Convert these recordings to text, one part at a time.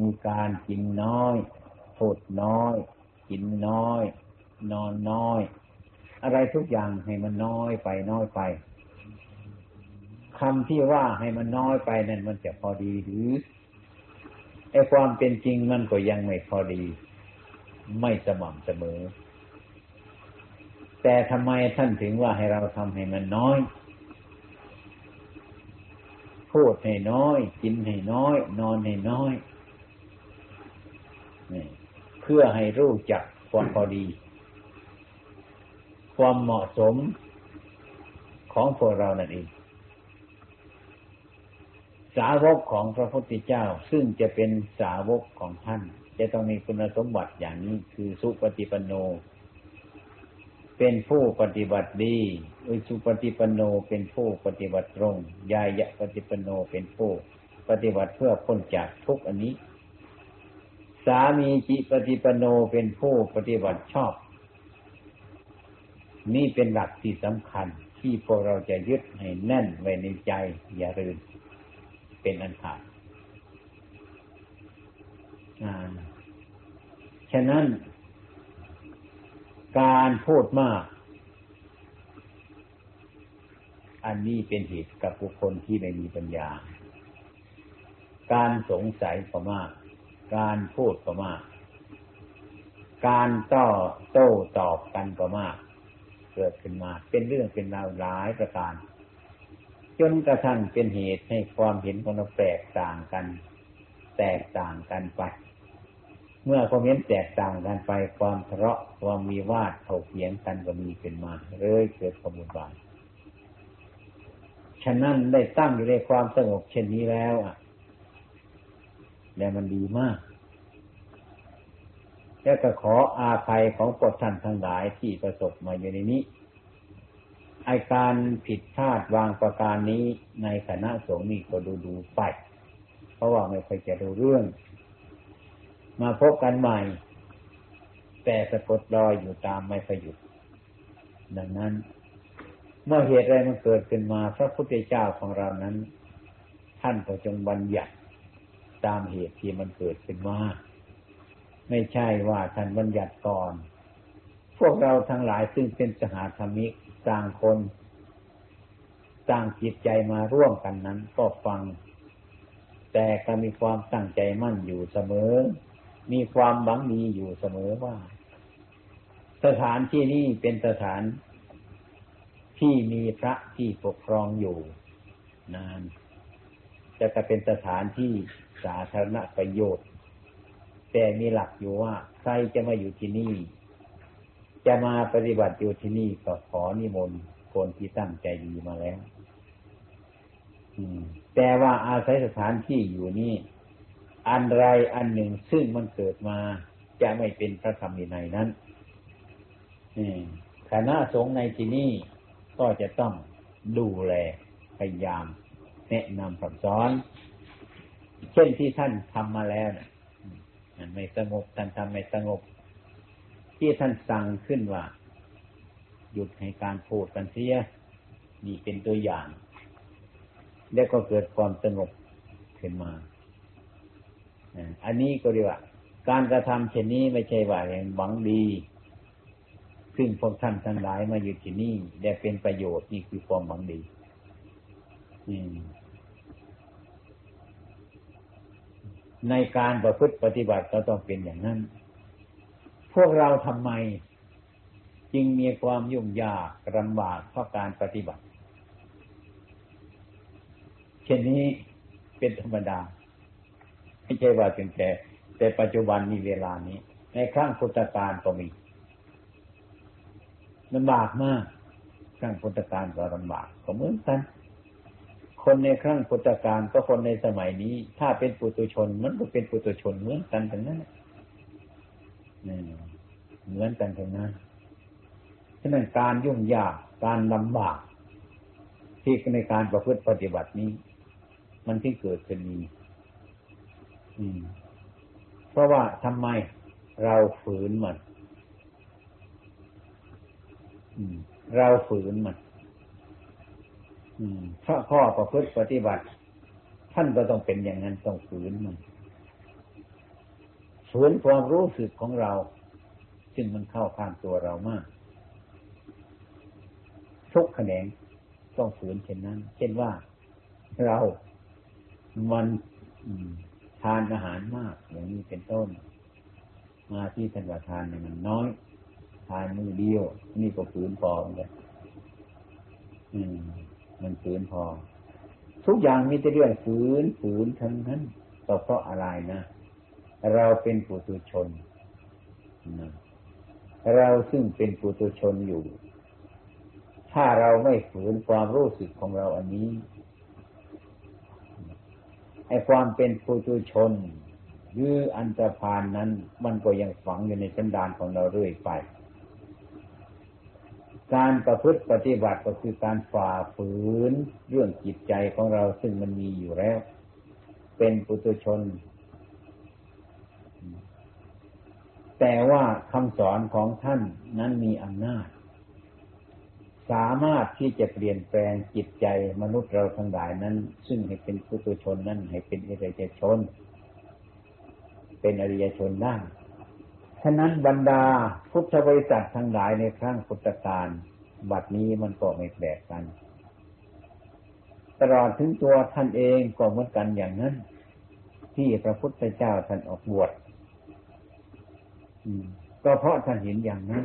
มีการกินน้อยพูดน้อย กินน้อย นอนน้อย อะไรทุกอย่างให้มันน้อยไปน้อยไปคำที่ว่าให้มันน้อยไปนั่นมันจะพอดีหรือไอ้ความเป็นจริงมันก็ยังไม่พอดี ไม่สม่ำเสมอ แต่ทำไมท่านถึงว่าให้เราทำให้มันน้อยพูดให้น้อย กินให้น้อย นอนให้น้อย เพื่อให้รู้จักความพอดี ความเหมาะสมของพวกเรานั่นเองสาวกของพระพุทธเจ้า ซึ่งจะเป็นสาวกของท่าน จะต้องมีคุณสมบัติอย่างนี้คือสุปฏิปันโน เป็นผู้ปฏิบัติดีอุสุปฏิปันโนเป็นผู้ปฏิบัติตรง ยายะปฏิปันโนเป็นผู้ ปฏิบัติเพื่อพ้นจากทุกอันนี้ สามีจิปฏิปโนเป็นผู้ปฏิบัติชอบ นี่เป็นหลักที่สำคัญที่พวกเราจะยึดให้แน่นไว้ในใจ อย่าลืมเป็นอันขาดฉะนั้น การพูดมาก อันนี้เป็นเหตุกับบุคคลที่ไม่มีปัญญา การสงสัยก็มาก การพูดก็มาก การต่อโต้ตอบกันก็มาก เกิดขึ้นมาเป็นเรื่องเป็นราวหลายประการ จนกระทั่งเป็นเหตุให้ความเห็นของเราแตกต่างกัน แตกต่างกันไป เมื่อความเห็นแตกต่างกันไปความทะเลาะความมีวาดถกเถียงกันก็มีขึ้นมาเลยเกิดความวุ่นวายฉะนั้นได้ตั้งอยู่ในความสงบเช่นนี้แล้วอะ แล้วมันดีมาก แล้วก็ขออาภัยของกฎท่านทั้งหลายที่ประสบมาอยู่ในนี้ไอการผิดพลาดวางประการนี้ในคณะสงฆ์นี่ก็ดูดูไป เพราะว่าไม่เคยจะดูเรื่อง มาพบกันใหม่ แต่สะกดรอยอยู่ตามไม่เคยหยุด ดังนั้น เมื่อเหตุอะไรมันเกิดขึ้นมาพระพุทธเจ้าของเรานั้น ท่านก็จงบัญญัติ ตามเหตุที่มันเกิดขึ้นมาไม่ใช่ว่าท่านบัญญัติก่อน พวกเราทั้งหลายซึ่งเป็นสหธรรมิกต่างคนต่างจิตใจมาร่วมกันนั้นก็ฟัง แต่ก็มีความตั้งใจมั่นอยู่เสมอ มีความหวังดีอยู่เสมอว่า สถานที่นี้เป็นสถานที่มีพระที่ปกครองอยู่นานจะก็เป็นสถานที่ สาธารณประโยชน์ แต่มีหลักอยู่ว่าใครจะมาอยู่ที่นี่ จะมาปฏิบัติอยู่ที่นี่ก็ขอนิมนต์คนที่ตั้งใจดีมาแล้วแต่ว่าอาศัยสถานที่อยู่นี่ อันไรอันหนึ่งซึ่งมันเกิดมาจะไม่เป็นพระธรรมในนั้นคณะสงฆ์ในที่นี้ก็จะต้องดูแลพยายามแนะนำคำสอน เช่นที่ท่านทำมาแล้วนะไม่สงบท่านทำไม่สงบ ที่ท่านสั่งขึ้นว่า หยุดให้การพูดกันเสียนี่เป็นตัวอย่าง แล้วก็เกิดความสงบขึ้นมาอันนี้ก็เรียกว่า การกระทำเช่นนี้ไม่ใช่ว่าอย่างหวังดี ซึ่งพวกท่านทั้งหลายมาอยู่ที่นี่ได้เป็นประโยชน์นี่คือความหวังดี ในการประพฤติปฏิบัติก็ต้องเป็นอย่างนั้น พวกเราทำไม จึงมีความยุ่งยากลำบากเพราะการปฏิบัติ เช่นนี้เป็นธรรมดา ไม่ใช่ว่าเป็นแต่ แต่ปัจจุบันมีเวลานี้ ในครั้งพุทธกาลก็มีลำบากมากครั้งพุทธกาลก็ลำบากก็เหมือนกัน คนในครั้งพุทธกาลก็คนในสมัยนี้ ถ้าเป็นปุตุชนมันก็เป็นปุตุชนเหมือนกันทั้งนั้นเหมือนกันทั้งนั้นฉะนั้นการยุ่งยากการลำบาก ที่ในการประพฤติปฏิบัตินี้ มันที่เกิดขึ้นมีเพราะว่าทำไมเราฝืนมันเราฝืนมัน พราะข้อประพฤติปฏิบัติ ท่านก็ต้องเป็นอย่างนั้นต้องฝืนมันฝืนความรู้สึกของเรา ซึ่งมันเข้าข้างตัวเรามาก ทุกแขนงต้องฝืนเช่นนั้น เช่นว่าเรา มันทานอาหารมาก อย่างนี้เป็นต้น มาที่ทันว่าทานมันน้อย ทานมือเดียว นี่ก็ฝืนพอเลยอืม มันฝืนพอ ทุกอย่างมีแต่เรื่องฝืนฝืนทั้งนั้นก็เพราะอะไรนะ เราเป็นปุถุชนนะเราซึ่งเป็นปุถุชนอยู่ ถ้าเราไม่ฝืนความรู้สึกของเราอันนี้ไอ้ความเป็นปุถุชนหรืออันตรพานนั้น มันก็ยังฝังอยู่ในสันดานของเราเรื่อยไป การประพฤติปฏิบัติก็คือการฝ่าฝืนเรื่องจิตใจของเราซึ่งมันมีอยู่แล้ว เป็นปุถุชน แต่ว่าคำสอนของท่านนั้นมีอำนาจ สามารถที่จะเปลี่ยนแปลงจิตใจมนุษย์เราทั้งหลายนั้น ซึ่งให้เป็นผู้ตุชนนั้นให้เป็นอริยชน เป็นอริยชนได้ะนั้นบรรดาพุทธบริษัททั้งหลายในครั้งพุทธกาลบัดนี้มันก็ไม่แปลกกัน ตลอดถึงตัวท่านเองก็เหมือนกันอย่างนั้น ที่พระพุทธเจ้าท่านออกบวชก็เพราะท่านเห็นอย่างนั้น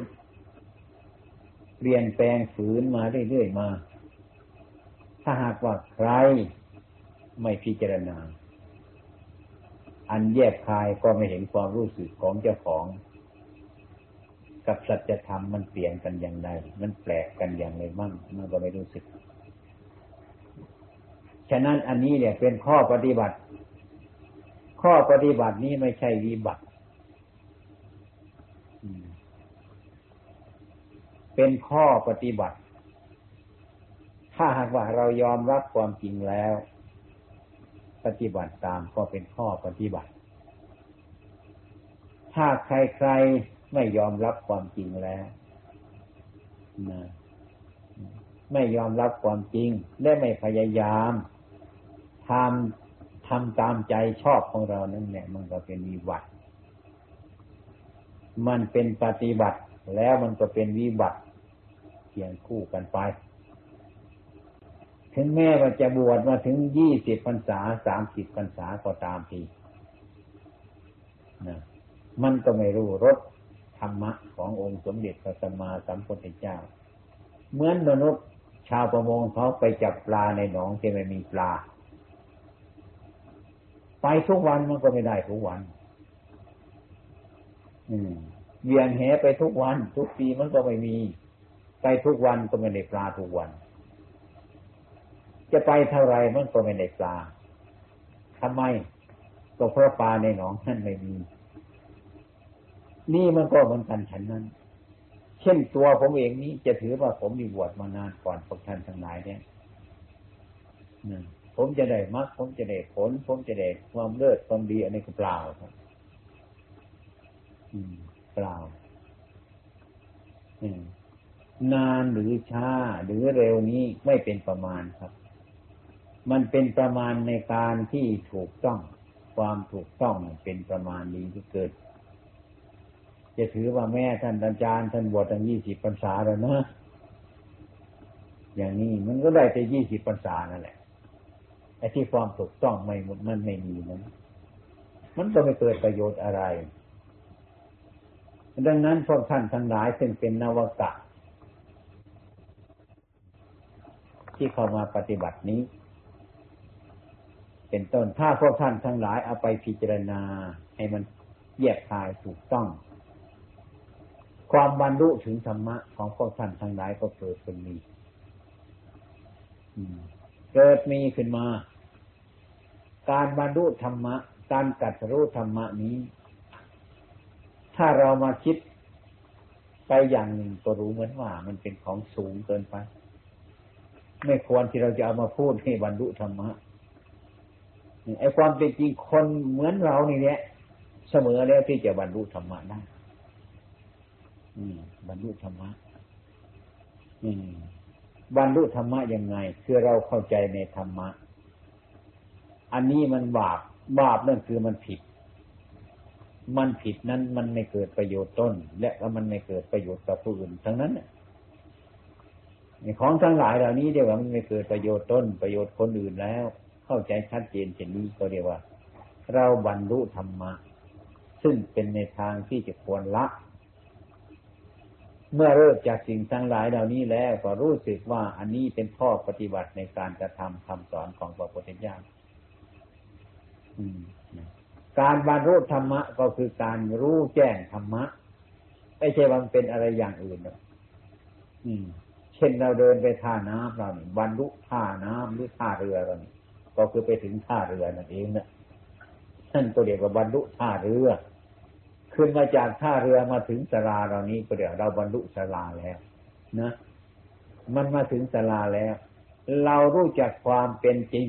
เปลี่ยนแปลงฝืนมาเรื่อยๆมา ถ้าหากว่าใครไม่พิจารณา อันแยกคายก็ไม่เห็นความรู้สึกของเจ้าของ กับสัจธรรมมันเปลี่ยนกันอย่างไร มันแปลกกันอย่างไรบ้างมันก็ไม่รู้สึก ฉะนั้นอันนี้เนี่ยเป็นข้อปฏิบัติ ข้อปฏิบัตินี้ไม่ใช่วิบัติเป็นข้อปฏิบัติ ถ้าหากว่าเรายอมรับความจริงแล้ว ปฏิบัติตามก็เป็นข้อปฏิบัติ ถ้าใครๆ ไม่ยอมรับความจริงแล้วนะไม่ยอมรับความจริง และไม่พยายามทำทำตามใจชอบของเรานั่นแหละมันก็เป็นวิบัติ มันเป็นปฏิบัติ แล้วมันก็เป็นวิบัติเคียงคู่กันไป ถึงแม่จะบวชมาถึงยี่สิบพรรษาสามสิบพรรษาก็ตามทีนะมันก็ไม่รู้รส ธรรมะขององค์สมเด็จพระสัมมาสัมพุทธเจ้า เหมือนมนุษย์ชาวประมงเขาไปจับปลาในหนองที่ไม่มีปลา ไปทุกวันมันก็ไม่ได้ทุกวัน อืมเวียนแหไปทุกวัน ทุกปีมันก็ไม่มี ไปทุกวันก็ไม่ได้ปลาทุกวัน จะไปเท่าไรมันก็ไม่ได้ปลาทำไมก็เพราะปลาในหนองนั่นไม่มี นี่มันก็เหมือนกันฉันนั้น เช่นตัวผมเองนี้จะถือว่าผมมีบวชมานานก่อนพวกท่านทั้งหลายเนี่ยผมจะได้มรรคผมจะได้ผล ผมจะได้ความเลิศความดีอันนี้ก็เปล่าครับอืมเปล่านานหรือช้าหรือเร็วนี้ไม่เป็นประมาณครับ มันเป็นประมาณในการที่ถูกต้อง ความถูกต้องเป็นประมาณนี้ที่เกิด จะถือว่าแม่ท่านอาจารย์ท่านบวชตั้งยี่สิบพรรษาแล้วนะอย่างนี้มันก็ได้แต่ยี่สิบพรรษานั่นแหละไอ้ที่ความถูกต้องไม่มันไม่มีนั้นมันก็ไม่เกิดประโยชน์อะไร ดังนั้นพวกท่านทั้งหลายซึ่งเป็นนวกะ ที่เข้ามาปฏิบัตินี้ เป็นต้นถ้าพวกท่านทั้งหลายเอาไปพิจารณาให้มันแยกคายถูกต้อง ความบรรลุถึงธรรมะของพวกท่านทั้งหลายก็เกิดขึ้นมีเกิดมีขึ้นมา การบรรลุธรรมะ การกัดรู้ธรรมะนี้ ถ้าเรามาคิดไปอย่างหนึ่งก็รู้เหมือนว่า มันเป็นของสูงเกินไป ไม่ควรที่เราจะเอามาพูดให้บรรลุธรรมะไอ้ความเป็นจริงคนเหมือนเรานี่เนี่ยเสมอแล้วที่จะบรรลุธรรมะได้ บรรลุธรรมะบรรลุธรรมะยังไง คือเราเข้าใจในธรรมะ อันนี้มันบาปบาปนั่นคือมันผิด มันผิดนั้นมันไม่เกิดประโยชน์ต้น และก็มันไม่เกิดประโยชน์กับผู้อื่นทั้งนั้นของทั้งหลายเหล่านี้เดียวมันไม่เกิดประโยชน์ต้น ประโยชน์คนอื่นแล้ว เข้าใจชัดเจนเช่นนี้ก็เรียกว่า เราบรรลุธรรมะซึ่งเป็นในทางที่จะควรละ เมื่อเลิกจากสิ่งทั้งหลายเหล่านี้แล้วก็รู้สึกว่าอันนี้เป็นข้อปฏิบัติในการกระทำคำสอนของพระพุทธเจ้าการบรรลุธรรมะก็คือการรู้แจ้งธรรมะ ไม่ใช่ว่าเป็นอะไรอย่างอื่นหรอกเช่นเราเดินไปท่าน้ำเราบรรลุท่าน้ำหรือท่าเรือเราก็คือไปถึงท่าเรือนั่นเองนะท่านก็เรียกว่าบรรลุท่าเรือ ขึ้นมาจากท่าเรือมาถึงสลาเรานี้ก็เรียกเราบรรลุสลาแล้วนะมันมาถึงสลาแล้ว เรารู้จักความเป็นจริง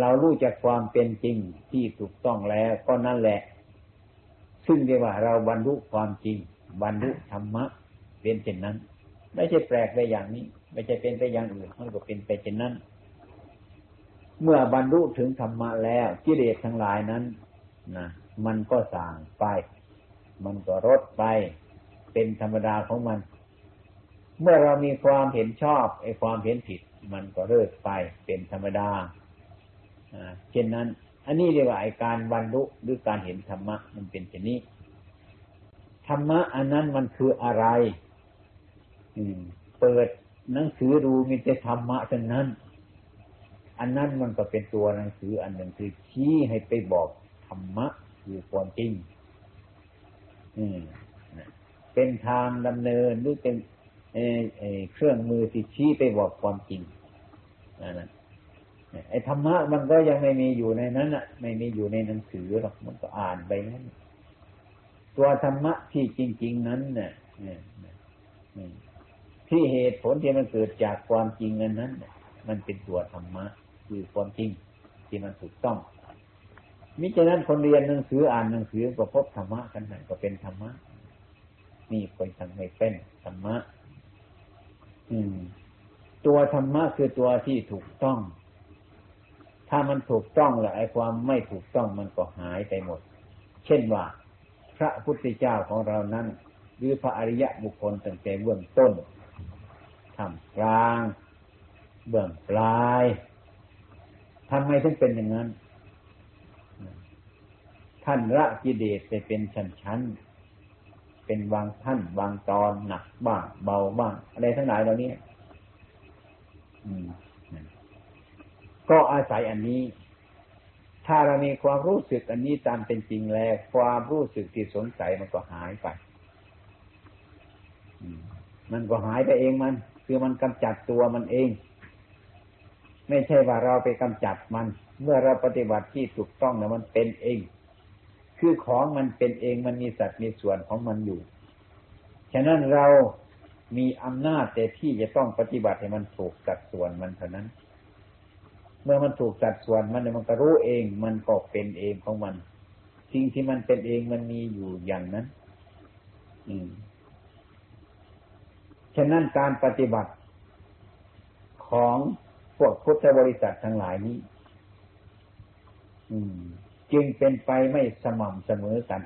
เรารู้จักความเป็นจริงที่ถูกต้องแล้วก็นั่นแหละ ซึ่งเรียกว่าเราบรรลุความจริง บรรลุธรรมะเป็นเช่นนั้น ไม่ใช่แปลกไปอย่างนี้ ไม่ใช่เป็นไปอย่างอื่นมันก็เป็นไปเช่นนั้น เมื่อบรรลุถึงธรรมะแล้วกิเลสทั้งหลายนั้นนะ มันก็สางไป มันก็ลดไป เป็นธรรมดาของมัน เมื่อเรามีความเห็นชอบไอ้ความเห็นผิด มันก็เลิกไปเป็นธรรมดาเช่นนั้น อันนี้เรียกว่าไอการบรรลุหรือการเห็นธรรมะมันเป็นเช่นนี้ธรรมะอันนั้นมันคืออะไร อืม เปิดหนังสือดูมีแต่ธรรมะเท่านั้น อันนั้นมันก็เป็นตัวหนังสืออันหนึ่งคือชี้ให้ไปบอกธรรมะ คือความจริงอืมเป็นทางดำเนินหรือเป็นเครื่องมือที่ชี้ไปบอกความจริงนั่นไอ้ธรรมะมันก็ยังไม่มีอยู่ในนั้นอะ ไม่มีอยู่ในหนังสือหรอกมันก็อ่านไปนั้นตัวธรรมะที่จริง ๆ นั้นเนี่ยที่เหตุผลที่มันเกิดจากความจริงนั้นนั้นมันเป็นตัวธรรมะ คือความจริงที่มันถูกต้อง มิฉะนั้นคนเรียนหนังสืออ่านหนังสือก็พบธรรมะกันไหนก็เป็นธรรมะนี่คนทำไม่เป็นธรรมะ อืม ตัวธรรมะคือตัวที่ถูกต้อง ถ้ามันถูกต้องแล้วไอ้ความไม่ถูกต้องมันก็หายไปหมด เช่นว่า พระพุทธเจ้าของเรานั้น หรือพระอริยะบุคคลตั้งแต่เบื้องต้นทำกลาง เบื้องปลายทำไมถึงเป็นอย่างนั้น ท่านละกิเลสไปเป็นชั้นๆ เป็นบางท่านบางตอนหนักบ้างเบาบ้างอะไรทั้งหลายเหล่านี้ก็อาศัยอันนี้ ถ้าเรามีความรู้สึกอันนี้ตามเป็นจริงแล้ว ความรู้สึกที่สงสัยมันก็หายไปมันก็หายไปเองมัน คือมันกำจัดตัวมันเอง ไม่ใช่ว่าเราไปกำจัดมัน เมื่อเราปฏิบัติที่ถูกต้องแล้วมันเป็นเอง คือของมันเป็นเองมันมีสัตว์มีส่วนของมันอยู่ ฉะนั้นเรามีอำนาจแต่ที่จะต้องปฏิบัติให้มันถูกสัดส่วนมันเท่านั้น เมื่อมันถูกสัดส่วนมันมันก็รู้เอง มันก็เป็นเองของมัน สิ่งที่มันเป็นเองมันมีอยู่อย่างนั้น อืม ฉะนั้นการปฏิบัติของพวกพุทธบริษัททั้งหลายนี้ อืม จึงเป็นไปไม่สม่ำเสมอกัน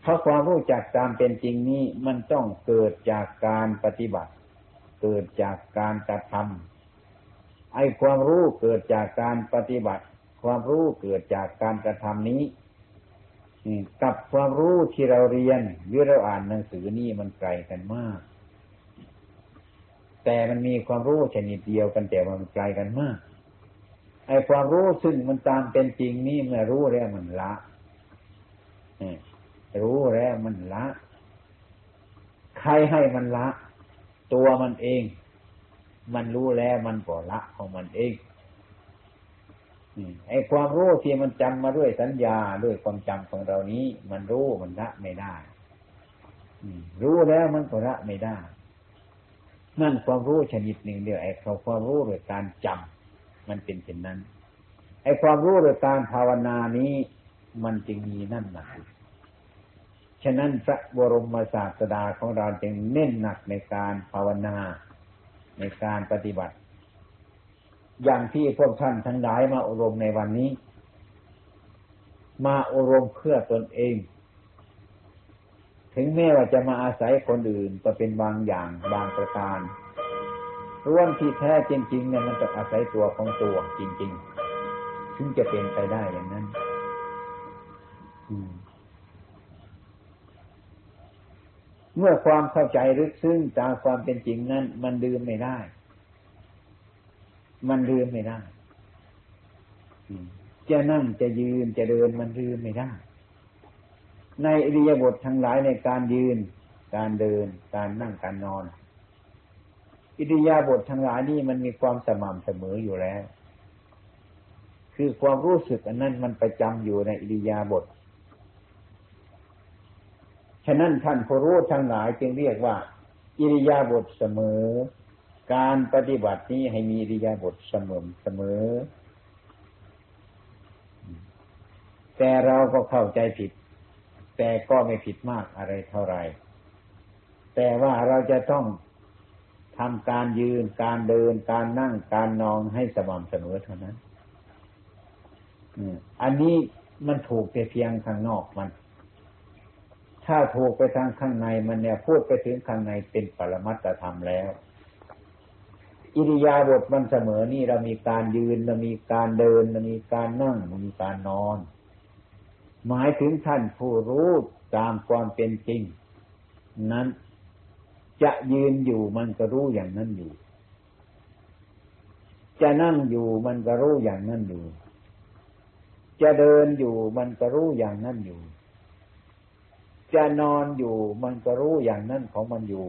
เพราะความรู้จักตามเป็นจริงนี้มันต้องเกิดจากการปฏิบัติ เกิดจากการกระทำไอ้ความรู้เกิดจากการปฏิบัติ ความรู้เกิดจากการกระทำนี้กับความรู้ที่เราเรียนหรือเราอ่านหนังสือนี่มันไกลกันมาก แต่มันมีความรู้ชนิดเดียวกันแต่มันไกลกันมาก ไอ้ความรู้ซึ่งมันตามเป็นจริงนี่เมื่อรู้แล้วมันละรู้แล้วมันละ ใครให้มันละ ตัวมันเอง มันรู้แล้วมันก็ละของมันเองไอ้ความรู้ที่มันจำมาด้วยสัญญาด้วยความจำของเรานี้ มันรู้มันละไม่ได้รู้แล้วมันก็ละไม่ได้ นั่นความรู้ชนิดหนึ่งเดียวไอ้เขาความรู้โดยการจำ มันเป็นเช่นนั้นไอ้ความรู้โดยการภาวนานี้ มันจึงมีนั่นหนักฉะนั้นพระบรมศาสดาของเราจึงเน้นหนักในการภาวนาในการปฏิบัติ อย่างที่พวกท่านทั้งหลายมาอบรมในวันนี้ มาอบรมเพื่อตนเอง ถึงแม้ว่าจะมาอาศัยคนอื่นก็เป็นบางอย่างบางประการ ร่วมที่แท้จริงๆเนี่ยมันต้องอาศัยตัวของตัวจริงๆถึงจะเป็นไปได้อย่างนั้นเมื่อความเข้าใจลึกซึ้งตามความเป็นจริงนั้น มันลืมไม่ได้ มันลืมไม่ได้จะนั่งจะยืนจะเดินมันลืมไม่ได้ ในอริยบททั้งหลายในการยืน การเดิน การนั่งการนอน อิริยาบถททั้งหลายนี่มันมีความสม่ำเสมออยู่แล้ว คือความรู้สึกอันนั้นมันประจำอยู่ในอิริยาบถฉะนั้นท่านผู้รู้ทั้งหลายจึงเรียกว่า อิริยาบถเสมอ การปฏิบัตินี้ให้มีอิริยาบถเสมอเสมอ แต่เราก็เข้าใจผิด แต่ก็ไม่ผิดมากอะไรเท่าไหร่แต่ว่าเราจะต้อง ทำการยืนการเดินการนั่งการนอนให้สม่ำเสมอเท่านั้นอันนี้มันถูกแต่เพียงข้างนอกมัน ถ้าถูกไปทางข้างในมันเนี่ยพูดไปถึงข้างในเป็นปรมัตธรรมแล้ว อิริยาบถมันเสมอนี่เรามีการยืนเรามีการเดินเรามีการนั่งเรามีการนอน หมายถึงท่านผู้รู้ตามความเป็นจริง นั้น จะยืนอยู่มันก็รู้อย่างนั้นอยู่ จะนั่งอยู่มันก็รู้อย่างนั้นอยู่ จะเดินอยู่มันก็รู้อย่างนั้นอยู่ จะนอนอยู่มันก็รู้อย่างนั้นของมันอยู่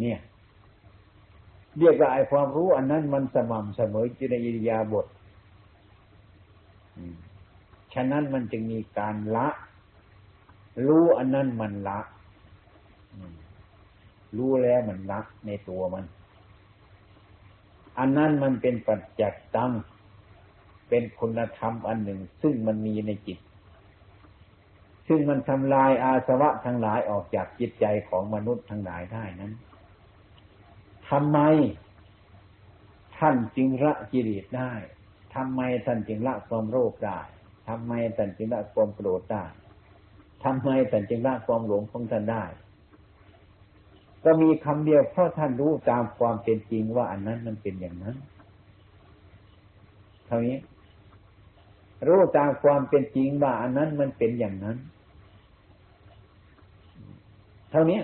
เนี่ยเรียกว่าไอ้ความรู้อันนั้นมันสม่ำเสมอจิในอิริยาบถฉะนั้นมันจึงมีการละ รู้อันนั้นมันละ รู้แล้วมันรักในตัวมัน อันนั้นมันเป็นปัจจักตังเป็นคุณธรรมอันหนึ่ง ซึ่งมันมีในจิต ซึ่งมันทำลายอาสวะทั้งหลายออกจากจิตใจของมนุษย์ทั้งหลายได้นั้นทำไม ท่านจึงละกิเลสได้ทำไมท่านจึงละความโรคได้ทำไมท่านจึงละความโกรธได้ทำไมท่านจึงละความหลงของท่านได้ ก็มีคำเดียวเพราะท่านรู้ตามความเป็นจริงว่าอันนั้นมันเป็นอย่างนั้นเท่านี้ รู้ตามความเป็นจริงว่าอันนั้นมันเป็นอย่างนั้น เท่านี้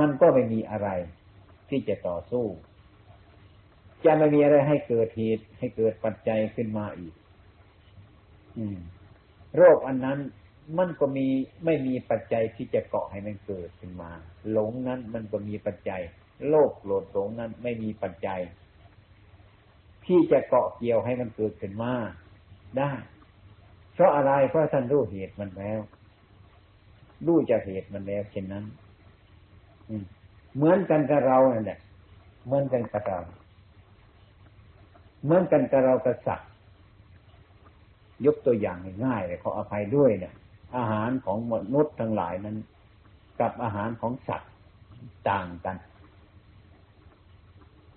มันก็ไม่มีอะไรที่จะต่อสู้ จะไม่มีอะไรให้เกิดเหตุให้เกิดปัจจัยขึ้นมาอีกโรคอันนั้น มันก็มีไม่มีปัจจัยที่จะเกาะให้มันเกิดขึ้นมา หลงนั้นมันก็มีปัจจัย โลภโกรธหลงนั้นไม่มีปัจจัย ที่จะเกาะเกี่ยวให้มันเกิดขึ้นมาได้ เพราะอะไรเพราะท่านรู้เหตุมันแล้วรู้จากเหตุมันแล้วเช่นนั้นเหมือนกันกับเราเนี่ยเหมือนกันกับเราเหมือนกันกับเรากระสักยกตัวอย่างง่ายเลยขออภัยด้วยเนี่ย อาหารของมนุษย์ทั้งหลายนั้น กับอาหารของสัตว์ต่างกัน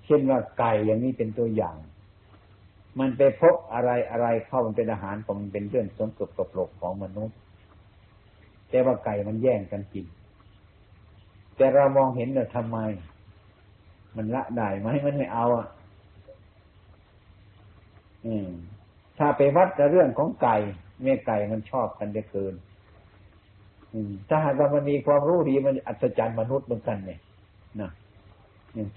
เช่นว่าไก่อย่างนี้เป็นตัวอย่าง มันไปพบอะไรอะไรเข้ามันเป็นอาหารของมันเป็นเรื่องสมกบกับโลกของมนุษย์ แต่ว่าไก่มันแย่งกันกิน แต่เรามองเห็นเนี่ยทำไม มันละได้ไหมมันไม่เอาอะ อืมถ้าไปวัดกับเรื่องของไก่แม่ไก่มันชอบกันได้เกิน ถ้าหากว่ามันมีความรู้ดีมันอัศจรรย์มนุษย์เหมือนกันเนี่ยนะ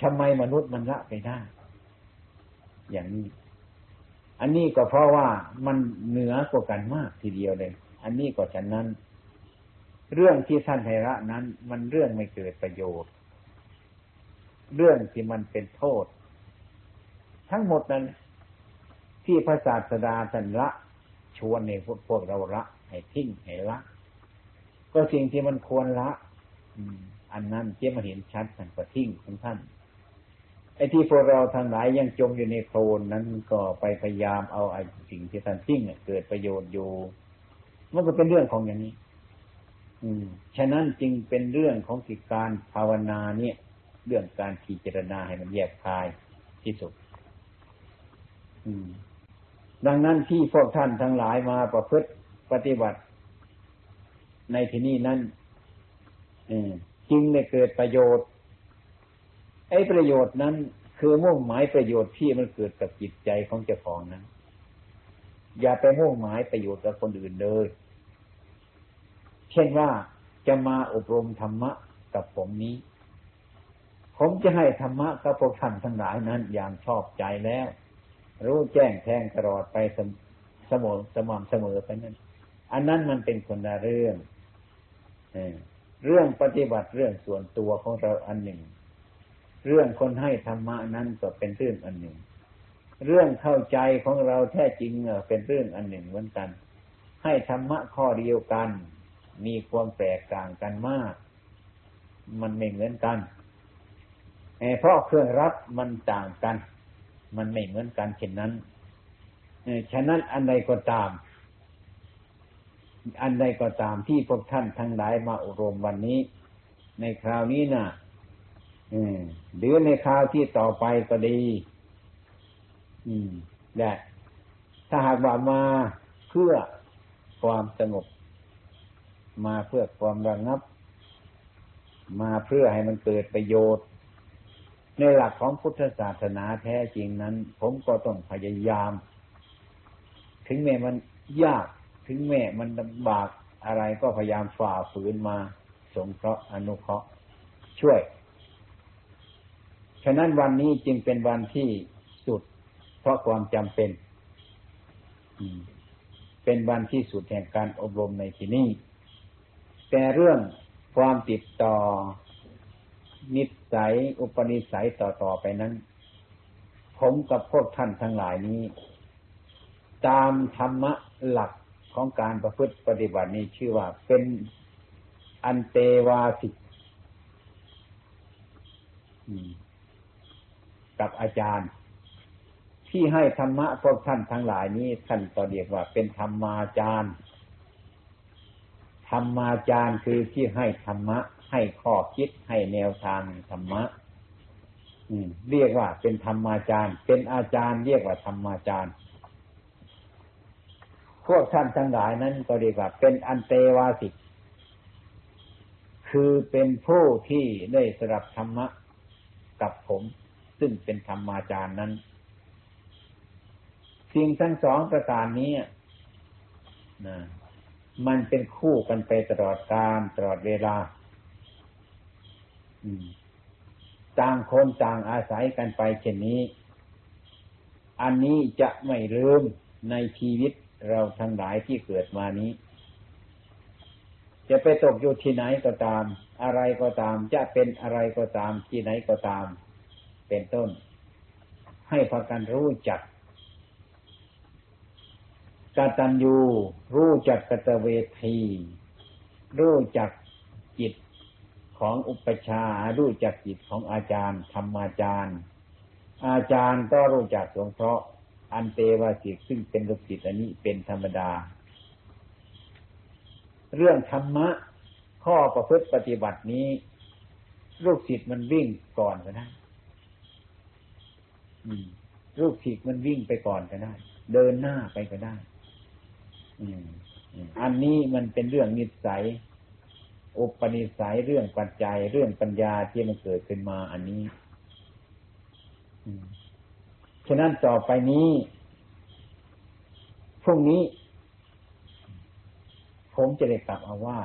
ทำไมมนุษย์มันละไปได้อย่างนี้ อันนี้ก็เพราะว่ามันเหนือกว่ากันมากทีเดียวเลย อันนี้ก็ฉะนั้น เรื่องที่ท่านไทระนั้น มันเรื่องไม่เกิดประโยชน์ เรื่องที่มันเป็นโทษ ทั้งหมดนั้น ที่พระศาสดาท่านละ ชวนในพวกเราละให้ทิ้งให้ละ ก็สิ่งที่มันควรละอันนั้นเจ้มาเห็นชัดท่านก็ทิ้งของท่านไอ้ที่พวกเราทางหลายยังจมอยู่ในโคลนนั้นก็ไปพยายามเอาไอ้สิ่งที่ท่านทิ้งเกิดประโยชน์อยู่มันก็เป็นเรื่องของอย่างนี้ อืม ฉะนั้นจึงเป็นเรื่องของกิจการภาวนาเนี่ย เรื่องการพิจารณาให้มันแยกคายที่สุด อืม ดังนั้นที่พวกท่านทั้งหลายมาประพฤติปฏิบัติ ในที่นี้นั้นจึงได้เกิดประโยชน์ ไอ้ประโยชน์นั้น คือมุ่งหมายประโยชน์ที่มันเกิดกับจิตใจของเจ้าของนั้น อย่าไปมุ่งหมายประโยชน์กับคนอื่นเลย เช่นว่าจะมาอบรมธรรมะกับผมนี้ ผมจะให้ธรรมะกับพวกท่านทั้งหลายนั้น อย่างชอบใจแล้ว รู้แจ้งแทงตลอดไปเสมอสม่ำเสมอไปนั้น อันนั้นมันเป็นคนละเรื่อง เรื่องปฏิบัติเรื่องส่วนตัวของเราอันหนึ่ง เรื่องคนให้ธรรมะนั้นก็เป็นเรื่องอันหนึ่ง เรื่องเข้าใจของเราแท้จริงเป็นเรื่องอันหนึ่งเหมือนกัน ให้ธรรมะข้อเดียวกัน มีความแตกต่างกันมาก มันไม่เหมือนกันเพราะเครื่องรับมันต่างกัน มันไม่เหมือนกันเช่นนั้นฉะนั้นอันใดก็ตาม อันใดก็ตามที่พวกท่านทั้งหลายมาอบรมวันนี้ ในคราวนี้นะ่ะหรือในคราวที่ต่อไปก็ดี อืมและถ้าหากว่ามาเพื่อความสงบ มาเพื่อความระงับ มาเพื่อให้มันเกิดประโยชน์ ในหลักของพุทธศาสนาแท้จริงนั้น ผมก็ต้องพยายาม ถึงแม้มันยาก ถึงแม้มันลำบากอะไรก็พยายามฝ่าฝืนมาสงเคราะห์อนุเคราะห์ช่วย ฉะนั้นวันนี้จึงเป็นวันที่สุด เพราะความจำเป็น เป็นวันที่สุดแห่งการอบรมในที่นี้ แต่เรื่องความติดต่อ นิสัย อุปนิสัยต่อๆไปนั้น ผมกับพวกท่านทั้งหลายนี้ ตามธรรมะหลัก ของการประพฤติปฏิบัตินี้ชื่อว่าเป็นอันเตวาสิกกับอาจารย์ ที่ให้ธรรมะพวกท่านทั้งหลายนี้ท่านก็เรียกว่า เป็นธรรมาจารย์ธรรมาจารย์คือที่ให้ธรรมะ ให้ข้อคิดให้แนวทางธรรมะเรียกว่าเป็นธรรมาจารย์ เป็นอาจารย์ เรียกว่าธรรมาจารย์ พวกท่านทั้งหลายนั้นก็เรียกว่าเป็นอันเตวาสิก คือเป็นผู้ที่ได้สรับธรรมะกับผม ซึ่งเป็นธรรมาจารย์นั้นสิ่งทั้งสองประการนี้นะมันเป็นคู่กันไปตลอดกาลตลอดเวลาต่างคนต่างอาศัยกันไปเช่นนี้ อันนี้จะไม่ลืมในชีวิต เราทั้งหลายที่เกิดมานี้ จะไปตกอยู่ที่ไหนก็ตาม อะไรก็ตาม จะเป็นอะไรก็ตาม ที่ไหนก็ตาม เป็นต้น ให้พากันรู้จักกตัญญูรู้จักกตเวที รู้จักจิตของอุปชา รู้จักจิตของอาจารย์ธรรมอาจารย์ อาจารย์ก็รู้จักสงเคราะห์ อันเตวาสิกซึ่งเป็นลูกศิษย์อันนี้เป็นธรรมดา เรื่องธรรมะ ข้อประพฤติปฏิบัตินี้ ลูกศิษย์มันวิ่งก่อนก็ได้ลูกศิษย์มันวิ่งไปก่อนก็ได้ เดินหน้าไปก็ได้อันนี้มันเป็นเรื่องนิสัยอุปนิสัยเรื่องปัจจัย เรื่องปัญญาที่มันเกิดขึ้นมาอันนี้ ฉะนั้นต่อไปนี้พรุ่งนี้ ผมจะได้กลับอาว่า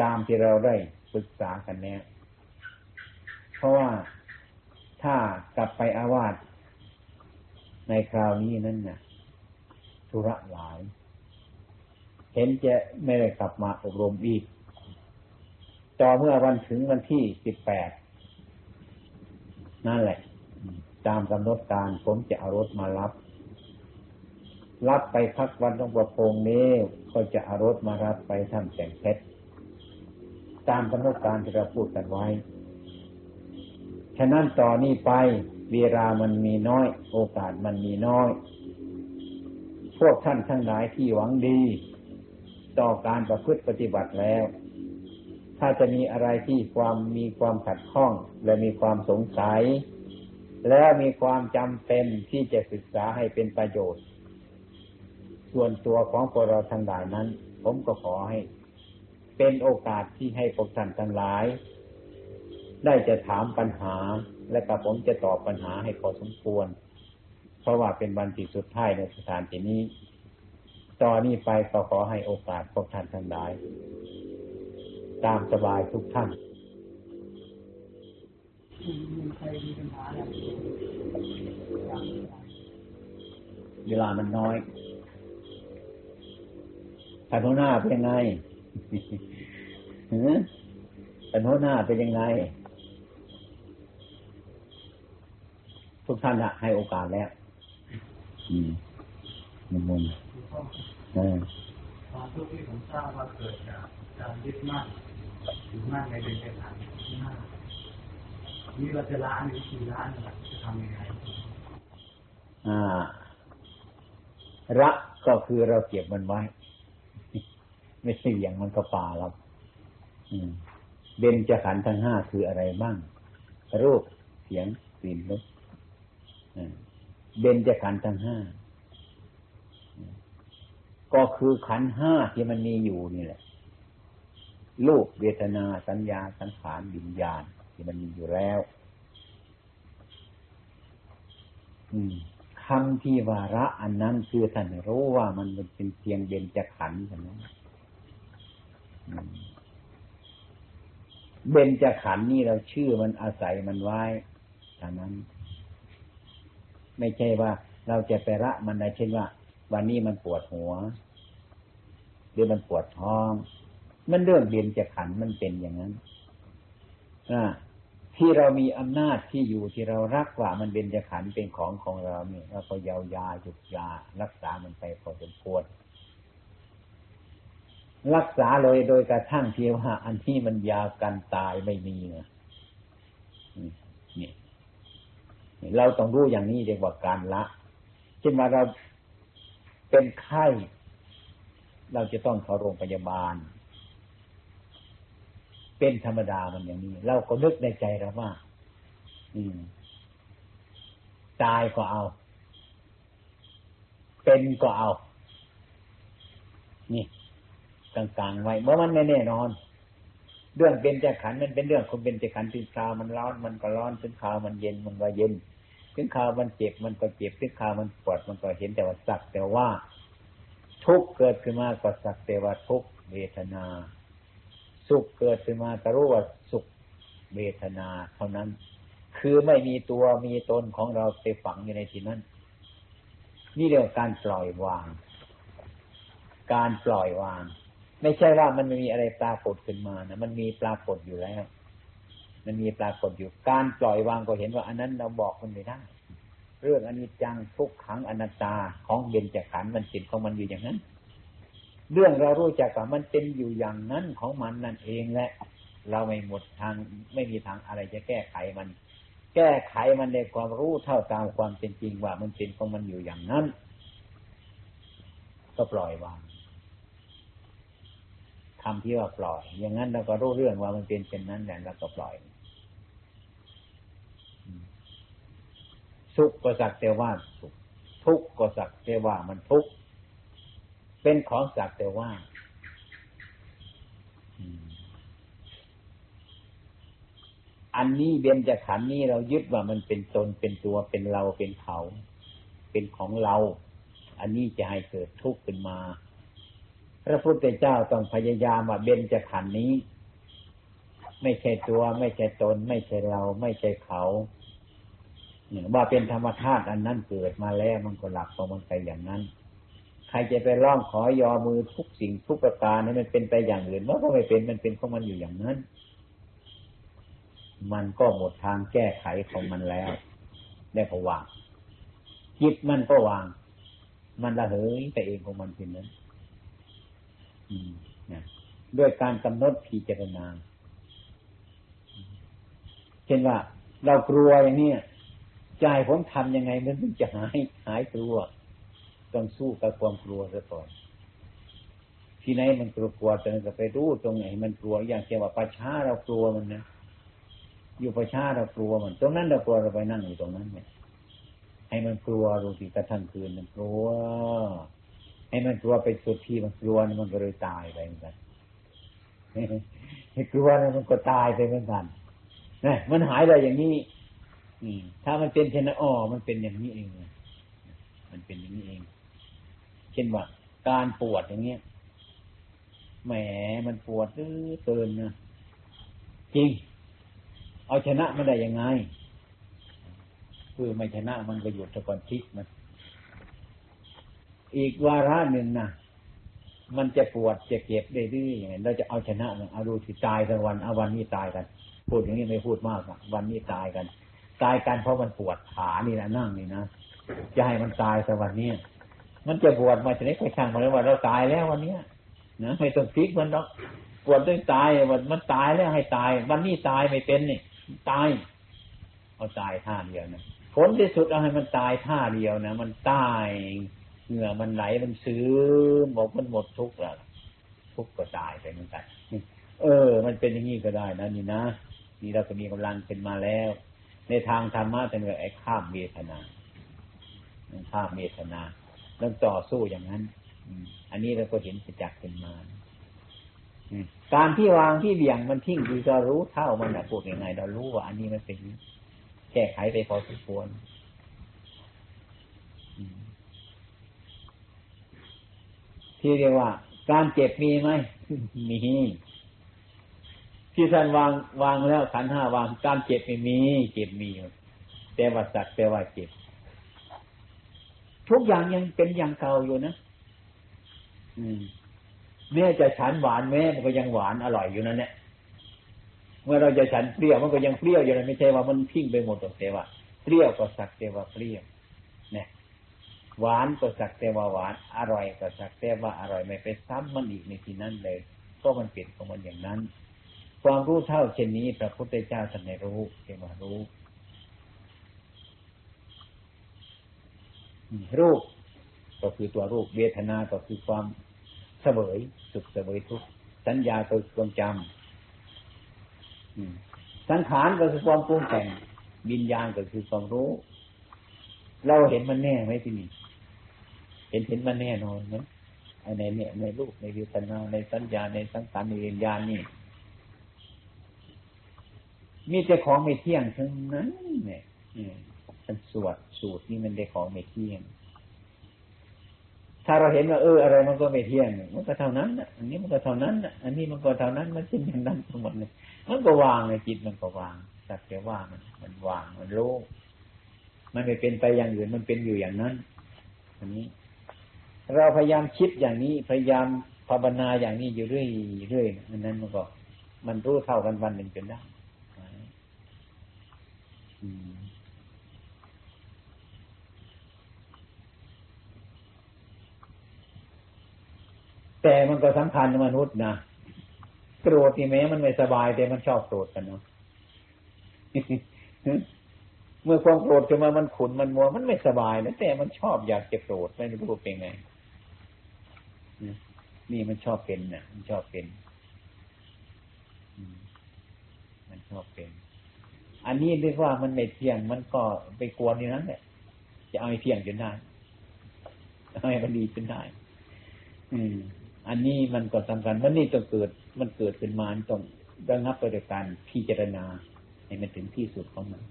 ตามที่เราได้ปรึกษากันแน่เพราะว่าถ้ากลับไปอาวาสในคราวนี้นั่นน่ะธุระหลาย เห็นจะไม่ได้กลับมาอบรมอีก ต่อเมื่อวันถึงวันที่สิบแปด นั่นแหละ ตามกำหนดการผมจะเอารถมารับ รับไปพักวันต้องประพงนี้ก็จะเอารถมารับไปทำแสงเพชรตามกำหนดการที่เราพูดกันไว้ ฉะนั้นต่อนนี้ไปเวลามันมีน้อย โอกาสมันมีน้อย พวกท่านทั้งหลายที่หวังดี ต่อการประพฤติปฏิบัติแล้ว ถ้าจะมีอะไรที่ความมีความขัดข้อง และมีความสงสัย แล้วมีความจำเป็นที่จะศึกษาให้เป็นประโยชน์ ส่วนตัวของพวกเราทั้งหลายนั้น ผมก็ขอให้ เป็นโอกาสที่ให้พวกท่านทั้งหลาย ได้จะถามปัญหา และกับผมจะตอบปัญหาให้พอสมควร เพราะว่าเป็นวันที่สุดท้ายในสถานที่นี้ ต่อนนี้ไปก็ขอให้โอกาสพวกท่านทั้งหลาย ตามสบายทุกท่านเวลามันน้อยขันหัวหน้าเป็นยังไงขันหัวหน้าเป็นยังไง ทุกท่านอะให้โอกาสแล้ว อืมมุนมุนความทุกข์ที่ผมทราบว่าเกิดจากการยึดมั่น ถือมั่นในเป็นเจ้าขันที่มากนี่เราจะล้างวิธีล้างจะทำยังไงอ่า รักก็คือเราเก็บมันไว้ ไม่ใช่อย่างมันก็ป่าเราเบญจขันทั้งห้าคืออะไรบ้าง รูปเสียงกลิ่นรสเบญจขันทั้งห้าก็คือขันห้าที่มันมีอยู่นี่แหละ รูปเวทนาสัญญาสังขารวิญญาณ ที่มันมีอยู่แล้ว อืมคำที่วาระอันนั้นคือท่านรู้ว่ามันเป็นเพียงเบญจขันธ์เท่านั้นเบญจขันธ์นี่เราชื่อมันอาศัยมันไว้เท่านั้น ไม่ใช่ว่าเราจะไปละมันได้เช่นว่า วันนี้มันปวดหัว หรือมันปวดท้อง มันเรื่องเบียนจะขันมันเป็นอย่างนั้นอที่เรามีอำนาจที่อยู่ที่เรารักว่ามันเป็นจะขันเป็นของของเราเนี่ยเราก็ยาวยาหยุดยา รักษามันไปพอสมควรรักษาเลยโดยกระทั่งเที่ว่าอันที่มันยากันตายไม่มีนะนี่เราต้องรู้อย่างนี้เรียกว่าการละเช่นว่าเราเป็นไข้ เราจะต้องเข้าโรงพยาบาล เป็นธรรมดามันอย่างนี้ เราก็นึกในใจเราว่าอืม ตายก็เอา เป็นก็เอา นี่กลางๆไว้เมื่อมันไม่แน่นอน เรื่องเป็นจะขันมันเป็นเรื่องคนเป็นจะขันถึงคราวมันร้อนมันก็ร้อนถึงคราวมันเย็นมันก็เย็นถึงคราวมันเจ็บมันก็เจ็บถึงคราวมันปวดมันก็เห็นแต่ว่าสักแต่ว่าทุกเกิดขึ้นมาก็สักแต่ว่าทุกเวทนา สุขเกิดขึ้นมาก็รู้ว่าสุขเวทนาเท่านั้น คือไม่มีตัวมีตนของเราไปฝังอยู่ในที่นั้น นี่เรียกว่าการปล่อยวาง การปล่อยวาง ไม่ใช่ว่ามันไม่มีอะไรปรากฏขึ้นมานะมันมีปรากฏอยู่แล้ว มันมีปรากฏอยู่ การปล่อยวางก็เห็นว่า อันนั้นเราบอกมันไม่ได้เรื่องอนิจจังทุกขังอนัตตาของเบญจขันธ์มันเป็นของมันอยู่อย่างนั้น เรื่องเรารู้จักว่ามันเป็นอยู่อย่างนั้นของมันนั่นเองแหละ เราไม่หมดทางไม่มีทางอะไรจะแก้ไขมัน แก้ไขมันในความรู้เท่าตามความเป็นจริงว่ามันเป็นของมันอยู่อย่างนั้น ก็ปล่อยวางทำที่ว่าปล่อย อย่างนั้นเราก็รู้เรื่องว่ามันเป็นเป็นนั้นแหละเราก็ปล่อย สุขก็สักแต่ว่าสุขทุกข์ก็สักแต่ว่ามันทุกข์ เป็นของสักแต่ว่าอันนี้เบียนจะขันนี้เรายึดว่ามันเป็นตนเป็นตัวเป็นเราเป็นเขา เป็นของเรา อันนี้จะให้เกิดทุกข์ขึ้นมา พระพุทธเจ้าต้องพยายามว่าเบนจะขันนี้ ไม่ใช่ตัว ไม่ใช่ตน ไม่ใช่เรา ไม่ใช่เขาว่าเป็นธรรมธาตุอันนั้นเกิดมาแล้วมันก็หลักของมันไปอย่างนั้น ใครจะไปร้องขอยอมือทุกสิ่งทุกประการให้มันเป็นไปอย่างอื่นมันก็ไม่เป็นมันเป็นของมันอยู่อย่างนั้น มันก็หมดทางแก้ไขของมันแล้วได้ก็วางจิตมันก็วาง มันละเหยไปเองของมันเพียงนั้นด้วยการกำหนดพิจารณาเช่นว่า เรากลัวอย่างนี้ใจผมทำยังไงมันถึงจะหายหายกลัว ต้องสู้กับความกลัวซะก่อน ที่ไหนมันกลัวกลัวแต่ก็ไปรู้ตรงไหน มันกลัวอย่างเช่นว่าประชาเรากลัวมันนะอยู่ประชาเรากลัวมัน ตรงนั้นเรากลัวเราไปนั่งอยู่ตรงนั้นเนี่ยให้มันกลัวดูสิกระทั่งคืนมันกลัว ให้มันกลัวไปสุดที่มันกลัวมันก็เลยตายไปเหมือนกันให้กลัวนะมันก็ตายไปเหมือนกันนะมันหายเลยอย่างนี้ถ้ามันเป็นเช่นนั้นอ๋อมันเป็นอย่างนี้เอง มันเป็นอย่างนี้เอง เช่นว่าการปวดอย่างเงี้ยแหมมันปวดตื้อเกินนะจริง เอาชนะมันได้ยังไงคือไม่ชนะมันก็หยุดตะกอนทิกมัน อีกวาระหนึ่งนะมันจะปวดจะเก็บได้ดื้ออย่างไรเราจะเอาชนะมันเอาดูสิตายกันวันเอาวันนี้ตายกัน พูดอย่างนี้ไม่พูดมากอะวันนี้ตายกัน ตายกันเพราะมันปวดขานี่นะนั่งนี่นะจะให้มันตายสักวันนี้ มันจะปวดมาจะได้ไปช่างมาเลยว่าเราตายแล้ววันเนี้ยนะไม่ต้องฟิกมันหรอกปวดต้องตายวันมันตายแล้วให้ตาย วันนี้ตายไม่เป็นนี่ตาย เอาตายท่าเดียวนะผลที่สุดเอาให้มันตายท่าเดียวนะมันตายเหงื่อมันไหลมันซื้อบอกมันหมดทุกข์แล้วทุกข์ก็ตายไปเหมือนกันเออ มันเป็นอย่างนี้ก็ได้นะนี่นะนี่เราก็มีกำลังเป็นมาแล้ว ในทางธรรมะเป็นแบบไอ้ข้ามเวทนาข้ามเวทนา ต้องต่อสู้อย่างนั้นอันนี้เราก็เห็นประจักษ์เป็นมาการที่วางที่เบี่ยงมันทิ้งคือจะรู้เท่ามันนะพูดยังไง เรารู้ว่า อันนี้มันเป็นแก้ไขไปพอสมควรที่เรียกว่า การเจ็บมีไหมมีที่ท่านวางวางแล้วขันห้าวาง การเจ็บไม่มี เจ็บมี แต่ว่าสักแต่ว่าเจ็บ ทุกอย่างยังเป็นอย่างเก่าอยู่นะอืมแม่จะฉันหวานแม่มันก็ยังหวานอร่อยอยู่นั่นแหละเมื่อเราจะฉันเปรี้ยวมันก็ยังเปรี้ยวอยู่นะไม่ใช่ว่ามันพิ้งไปหมดต่ว่าเปรี้ยวก็สักแต่ว่าเปรี้ยวเนี่ยหวานก็สักแต่ว่าหวาน อร่อยก็สักแต่ว่าอร่อยไม่ไปซ้ำมันอีกในที่นั้นเลย ก็มันเปลี่ยนของมันอย่างนั้น ความรู้เท่าเช่นนี้พระพุทธเจ้าท่านในรู้เรียกว่ารู้ รูป ก็คือตัวรูปเวทนาก็คือความเสวยสุขเสวยทุกสัญญาก็คือความจำสังขารก็คือความปรุงแต่งวิญญาณก็คือความรู้ เราเห็นมันแน่ไหมที่นี่เห็นเห็นมันแน่นอนไหมในเนี่ยในรูปในเวทนาในสัญญาในสังขารในวิญญาณนี่มีแต่ของไม่เที่ยงทั้งนั้นเนี่ย มันสวดสูตรนี่มันได้ของไม่เที่ยง ถ้าเราเห็นว่าเอออะไรมันก็ไม่เที่ยง มันก็เท่านั้นอันนี้มันก็เท่านั้นอันนี้มันก็เท่านั้นมันเป็นอย่างนั้นทั้งหมดเลยมันก็วางในจิตมันก็วางสักแต่ว่ามันมันวางมันรู้มันไม่เป็นไปอย่างอื่นมันเป็นอยู่อย่างนั้นอันนี้ เราพยายามคิดอย่างนี้พยายามภาวนาอย่างนี้อยู่เรื่อยเรื่อยอันนั้นมันก็ มันรู้เท่ากันวันหนึ่งจนได้ แต่มันก็สำคัญมนุษย์นะโกรธที่แม้มันไม่สบายแต่มันชอบโกรธกันเนาะเมื่อความโกรธขึ้นมามันขุนมันมัวมันไม่สบายนะแต่มันชอบอยากจะโกรธไม่รู้เป็นไงนี่มันชอบเป็นนะ่ะมันชอบเป็นมันชอบเป็น อันนี้เรียกว่ามันไม่เที่ยง มันก็ไปกวนนี่นั้นแหละจะเอาให้เที่ยงจนได้ให้มันดีจนได้ อืม อันนี้มันก็สำคัญมันนี่ต้องเกิดมันเกิดเป็นมารต้องระงับไปด้วยการพิจารณาให้มันถึงที่สุดของมัน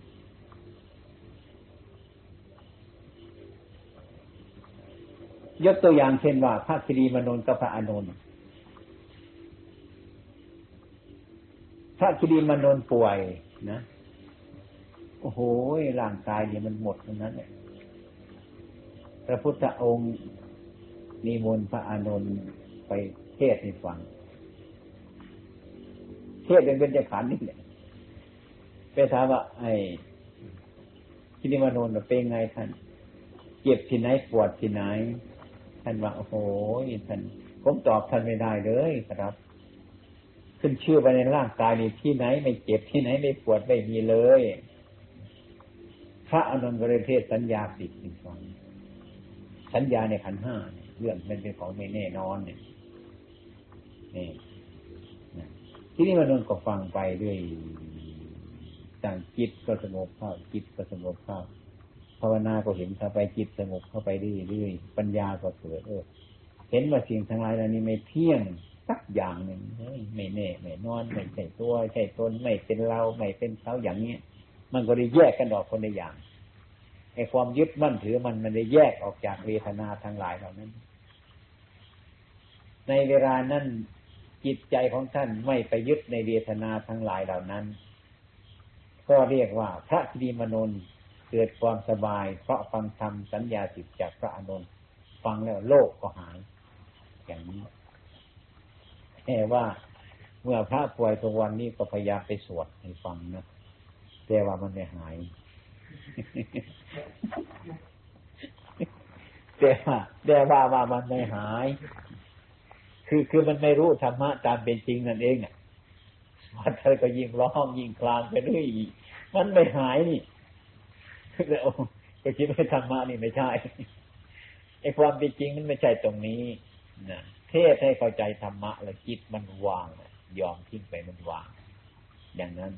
ยกตัวอย่างเช่นว่าพระคิรีมนนกับพระอานนท์พระคิรีมนนป่วยนะโอ้โหร่างกายเนี่ยมันหมดทั้งนั้นเลยพระพุทธองค์นิมนต์พระอานนท์ ไปเทศให้ฟัง เทศเป็นเป็นจะขันนี่แหละไปถามว่า ไอ้ที่นิมานนท์เป็นไงท่านเจ็บที่ไหนปวดที่ไหน ท่านว่าโอ้โหท่านผมตอบท่านไม่ได้เลยครับ ขึ้นชื่อไปในร่างกายนี่ที่ไหน ไม่เจ็บที่ไหนไม่ปวดไม่มีเลยพระอนุนบริเทศสัญญาปิดอีกฟังสัญญาในขันห้าเรื่องมันเป็นของไม่แน่นอนเนี่ย นี่ที่นี่มนุษย์ก็ฟังไปด้วยสั่งจิตก็สงบเข้าจิตก็สงบเข้าภาวนาก็เห็นเข้าไปจิตสงบเข้าไปเรื่อยๆปัญญาก็เกิดเออเห็นว่าสิ่งทั้งหลายเหล่านี้ไม่เที่ยงสักอย่างหนึ่งไม่แน่ไม่นอนไม่ใช่ตัวใช่ตนไม่เป็นเราไม่เป็นเขาอย่างนี้มันก็ได้แยกกันออกคนละอย่างไอ้ความยึดมั่นถือมันมันได้แยกออกจากเวทนาทั้งหลายเหล่านั้น ในเวลานั้น จิตใจของท่านไม่ไปยึดในเวทนาทั้งหลายเหล่านั้น ก็เรียกว่าพระสิริมนนเกิดความสบาย เพราะฟังธรรมสัญญาจิตจากพระอนุนฟังแล้วโลกก็หาย อย่างนี้แต่ว่าเมื่อพระป่วยตัววันนี้ก็พยายามไปสวดให้ฟังนะแต่ว่ามันไม่หาย แต่ว่าแต่ว่าว่ามันไม่หาย คือคือมันไม่รู้ธรรมะตามเป็นจริงนั่นเองอะมันเธอก็ยิ่งร้องยิ่งคลางไปเรื่อยมันไม่หายนี่แล้วก็คิดว่าธรรมะนี่ไม่ใช่ไอ้ความเป็นจริงมันไม่ใช่ตรงนี้นะเทศให้เข้าใจธรรมะ แล้วจิตมันวางยอมทิ้งไปมันวาง อย่างนั้น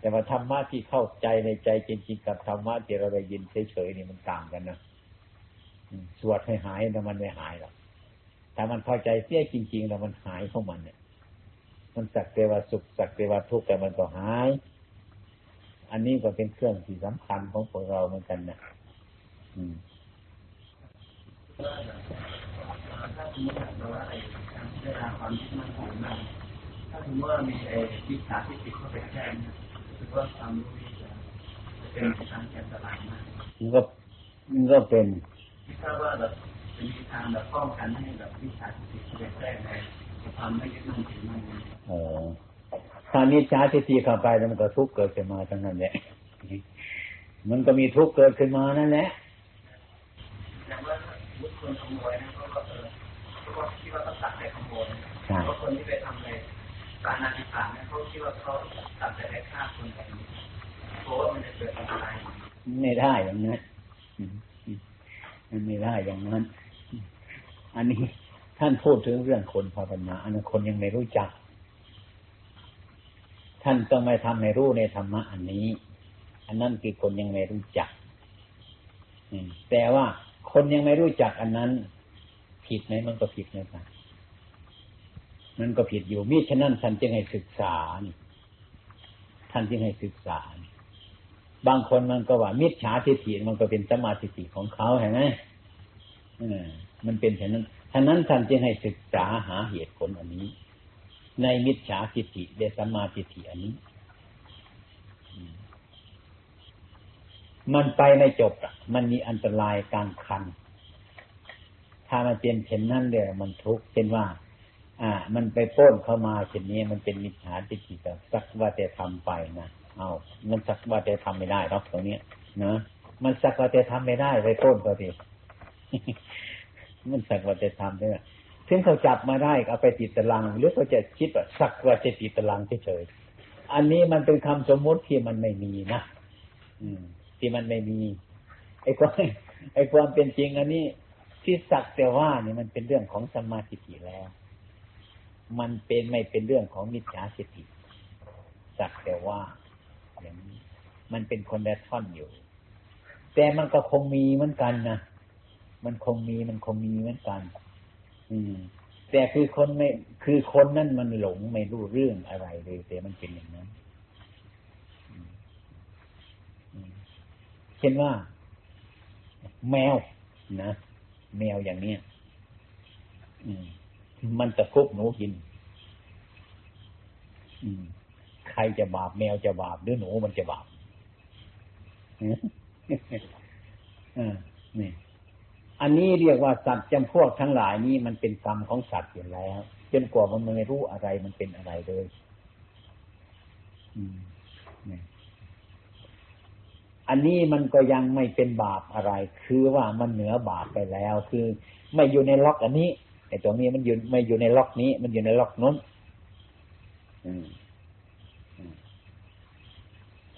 แต่ว่าธรรมะที่เข้าใจในใจจริงๆกับธรรมะที่เราได้ยินเฉยๆนี่มันต่างกันนะสวดให้หายแต่มันไม่หายหรอก แต่มันพอใจเสียจริง ๆ แล้วมันหายของมันเนี่ย มันสักเทวสุขสักเทวทุกข์แต่มันก็หาย อันนี้ก็เป็นเครื่องที่สำคัญของพวกเราเหมือนกันนะอืมถ้าสมมติว่าไอ้เวลาความคิดมันของมันถ้าสมมติว่ามีไอ้วิชาที่ติดเข้าไปแค่นี้คือว่าความรู้นี้จะเป็นทางอันตรายมากมันก็มันก็เป็นที่ทราบว่าแบบ เป็นทางแบบป้องกันให้แบบวิชาที่ติดเข้าไปแทรกในความไม่ยึดมั่นถือมั่นอ๋อถ้านิชาที่ตีเข้าไปแล้วมันก็ทุกข์เกิดขึ้นมาทั้งนั้นแหละมันก็มีทุกข์เกิดขึ้นมานั่นแหละอย่างว่าบุคคลขโมยนะเขาก็เออเขาก็คิดว่าต้องตัดแต่ขโมยเพราะคนที่ไปทำในการอธิษฐานเนี่ยเขาคิดว่าเขาตัดแต่ได้ฆ่าคนแบบนี้เพราะว่ามันจะเกิดอันตรายไม่ได้อย่างนั้นมันไม่ได้อย่างนั้น อันนี้ท่านพูดถึงเรื่องคนภาวนาอันนั้นคนยังไม่รู้จัก ท่านต้องไม่ทำให้รู้ในธรรมะอันนี้ อันนั้นคือคนยังไม่รู้จักแต่ว่าคนยังไม่รู้จักอันนั้น ผิดไหมมันก็ผิดนะครับมันก็ผิดอยู่มิฉะนั้นท่านจึงให้ศึกษาท่านจึงให้ศึกษา บางคนมันก็ว่ามิจฉาทิฏฐิมันก็เป็นสมาธิฏฐิของเขาเห็นไหม มันเป็นเช่นนั้นท่านั้นท่านจึงให้ศึกษาหาเหตุผลอันนี้ ในมิจฉาทิฏฐิเดสมาทิฏฐิอันนี้ มันไปไม่จบอะ มันมีอันตรายกลางคัน ถ้ามันเป็นเช่นนั้นเดี๋ยวมันทุกข์เป็นว่า อ่า มันไปป้นเข้ามาเช่นนี้ มันเป็นมิจฉาทิฏฐิแบบสักว่าแต่ทำไปนะเอามันสักว่าแต่ทำไม่ได้หรอกตรงนี้นะมันสักว่าแต่ทำไม่ได้ไปป้นก็ดี มันสักว่าแต่ทำได้ถึงเขาจับมาได้เอาไปติดตาราง หรือเขาจะคิดว่าสักว่าจะติดตารางเฉยอันนี้มันเป็นคำสมมติที่มันไม่มีนะอืม ที่มันไม่มี ไอ้ความไอ้ความเป็นจริง อันนี้ที่สักแต่ว่านี่มันเป็นเรื่องของสมาธิแล้ว มันเป็นไม่เป็นเรื่องของมิจฉาสติสักแต่ว่าอย่างนี้มันเป็นคนละท่อนอยู่ แต่มันก็คงมีเหมือนกันนะ มันคงมีมันคงมีเหมือนกัน อืม แต่คือคนไม่ คือคนนั่นมันหลงไม่รู้เรื่องอะไรเลยแต่มันเป็นอย่างนั้นช่นว่า แมวนะแมวอย่างเนี้ยมันจะคุบหนูกิน ใครจะบาปแมวจะบาปหรือหนูมันจะบาปนี่ อันนี้เรียกว่าสัตว์จำพวกทั้งหลายนี้มันเป็นกรรมของสัตว์อยู่แล้วจนกว่ามันไม่รู้อะไรมันเป็นอะไรเลยอันนี้มันก็ยังไม่เป็นบาปอะไร คือว่ามันเหนือบาปไปแล้ว คือไม่อยู่ในล็อกอันนี้ไอ้ตรงนี้มันอยู่ไม่อยู่ในล็อกนี้ มันอยู่ในล็อกนู้น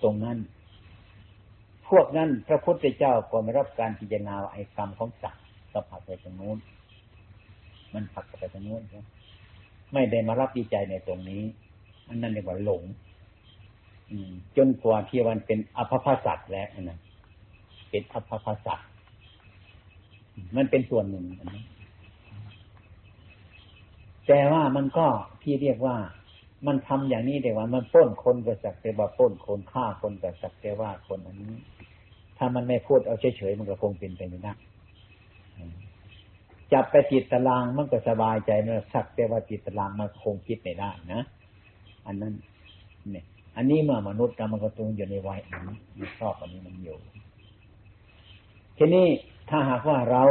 ตรงนั้น พวกนั้นพระพุทธเจ้าก็ไม่รับการพิจารณาไอ้กรรมของสัตว์ก็ผักไปตรงนู้น มันผักไปตรงนู้นใช่ไม่ได้มารับดีใจในตรงนี้ อันนั้นเรียกว่าหลงจนกว่าที่วันเป็นอภพสัตแล้วนะเป็นอภพสัตมันเป็นส่วนหนึ่งอันนี้แต่ว่ามันก็ที่เรียกว่า มันทำอย่างนี้แต่ว่า มันป้นคนก็สักแต่ว่าป้นคนฆ่าคนก็สักแต่ว่าคนอันนี้ ถ้ามันไม่พูดเอาเฉยๆมันก็คงเป็นไปไม่ได้จับไปติดตารางมันก็สบายใจเมื่อสักแต่ว่าติดตารางมันคงคิดไม่ได้นะอันนั้นเนี่ยอันนี้มื่อมนุษย์กรรมกระตุงอยู่ในวัยอันนี้มันชอบอันนี้มันอยู่ ทีนี้ถ้าหากว่าเรา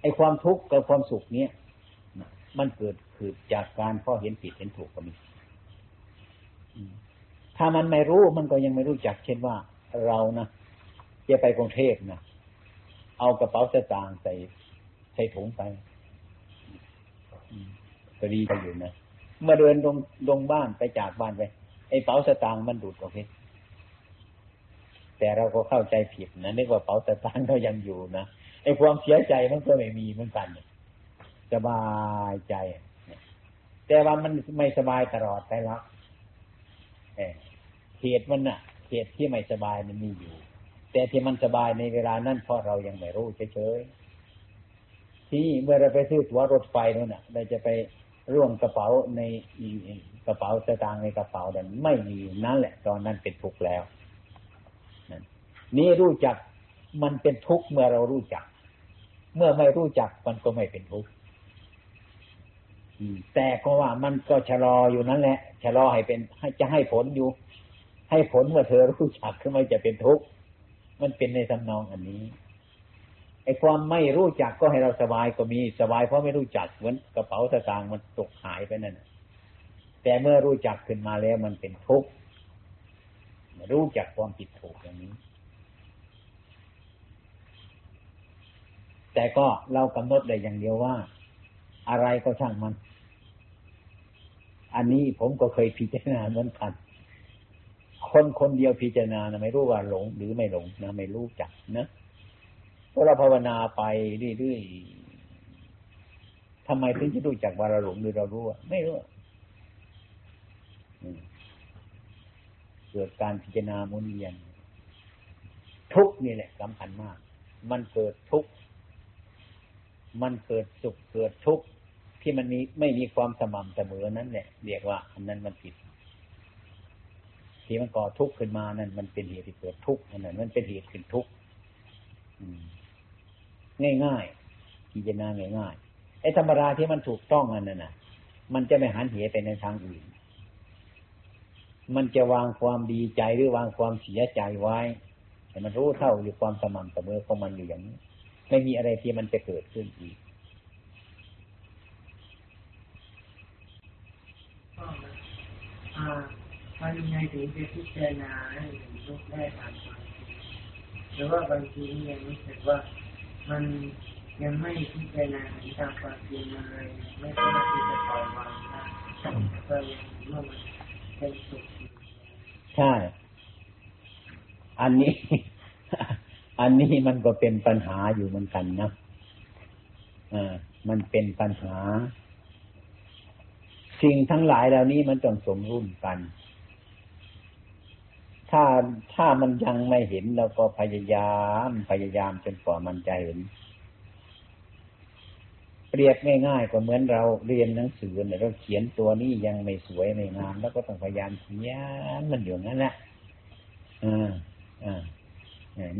ไอความทุกข์กับความสุขเนี้ย มันเกิดคือจากการพ่อเห็นผิดเห็นถูกก็มีถ้ามันไม่รู้มันก็ยังไม่รู้จัก เช่นว่า เรานะจะไปกรุงเทพนะเอากระเป๋าสตางค์ใส่ใส่ถุงไปก็ดีไปอยู่นะเมื่อเดินลงลงบ้านไปจากบ้านไปไอ้เป๋าสตางค์มันดูดออกไปแต่เราก็เข้าใจผิดนะนึกว่าเป๋าสตางค์เรายังอยู่นะไอ้ความเสียใจมันก็ไม่มีเหมือนกัน สบายใจ แต่ว่ามันไม่สบายตลอดไปแล้วเหตุมันน่ะเหตุที่ไม่สบายมันมีอยู่ แต่ที่มันสบายในเวลานั้นเพราะเรายังไม่รู้เฉยๆที่เมื่อเราไปซื้อตั๋วรถไฟนั่นน่ะเราจะไปร่วมกระเป๋าในกระเป๋าสตางค์ในกระเป๋าดันไม่มีนั่นแหละ ตอนนั้นเป็นทุกข์แล้วนี่รู้จักมันเป็นทุกข์เมื่อเรารู้จัก เมื่อไม่รู้จักมันก็ไม่เป็นทุกข์ แต่ก็ว่ามันก็ชะลออยู่นั่นแหละชะลอให้เป็นให้จะให้ผลอยู่ ให้ผลเมื่อเธอรู้จักขึ้นมาจะเป็นทุกข์มันเป็นในทำนองอันนี้ไอ้ความไม่รู้จักก็ให้เราสบายก็มีสบายเพราะไม่รู้จักเหมือนกระเป๋าสตางค์มันตกหายไปนั่นแต่เมื่อรู้จักขึ้นมาแล้วมันเป็นทุกข์รู้จักความผิดถูกอย่างนี้ แต่ก็เรากำหนดได้อย่างเดียวว่า อะไรก็ช่างมัน อันนี้ผมก็เคยพิจารณาเหมือนกัน คนคนเดียวพิจารณานะไม่รู้ว่าหลง หรือไม่หลงนะ ไม่รู้จักนะพอเราภาวนาไปเรื่อยๆทำไมถึงจะรู้จักว่าเราหลงหรือเรารู้ไม่รู้เกิดการพิจารณามุนเวียนทุกนี่แหละสำคัญมาก มันเกิดทุก มันเกิดสุขเกิดทุกข์ที่มันมีไม่มีความสม่ำเสมอนั้นแหละเรียกว่าอันนั้นมันผิดที่มันก่อทุกข์ขึ้นมานั่นมันเป็นเหตุที่เกิดทุกข์นั่นมันเป็นเหตุขึ้นทุกข์ง่ายๆพิจารณาง่ายๆไอ้ธรรมราที่มันถูกต้องอันนั้นน่ะ มันจะไม่หันเหไปในทางอื่น มันจะวางความดีใจหรือวางความเสียใจไว้แต่มันรู้เท่าอยู่ความสม่ำเสมอของมันอยู่อย่างนี้ ไม่มีอะไรที่มันจะเกิดขึ้นอีกมันยังไงถึงจะพิจารณาให้ลูกได้ตามความหรือว่าบางทียังรู้สึกว่ามันยังไม่พิจารณาตามความจริงมันเลยไม่สามารถที่จะปล่อยวางได้ก็ยังเมื่อมันเป็นสุขใช่ อันนี้ อันนี้มันก็เป็นปัญหาอยู่เหมือนกันนะอ่ามันเป็นปัญหา สิ่งทั้งหลายเหล่านี้มันต้องสมรุ่นกัน ถ้าถ้ามันยังไม่เห็นเราก็พยายามพยายามจนกว่ามันจะเห็น เปรียบง่ายๆก็เหมือนเราเรียนหนังสือเนี่ยเราเขียนตัวนี้ยังไม่สวยไม่งามแล้วก็ต้องพยายามเขียนมันอยู่นั่นแหละอ่าอ่า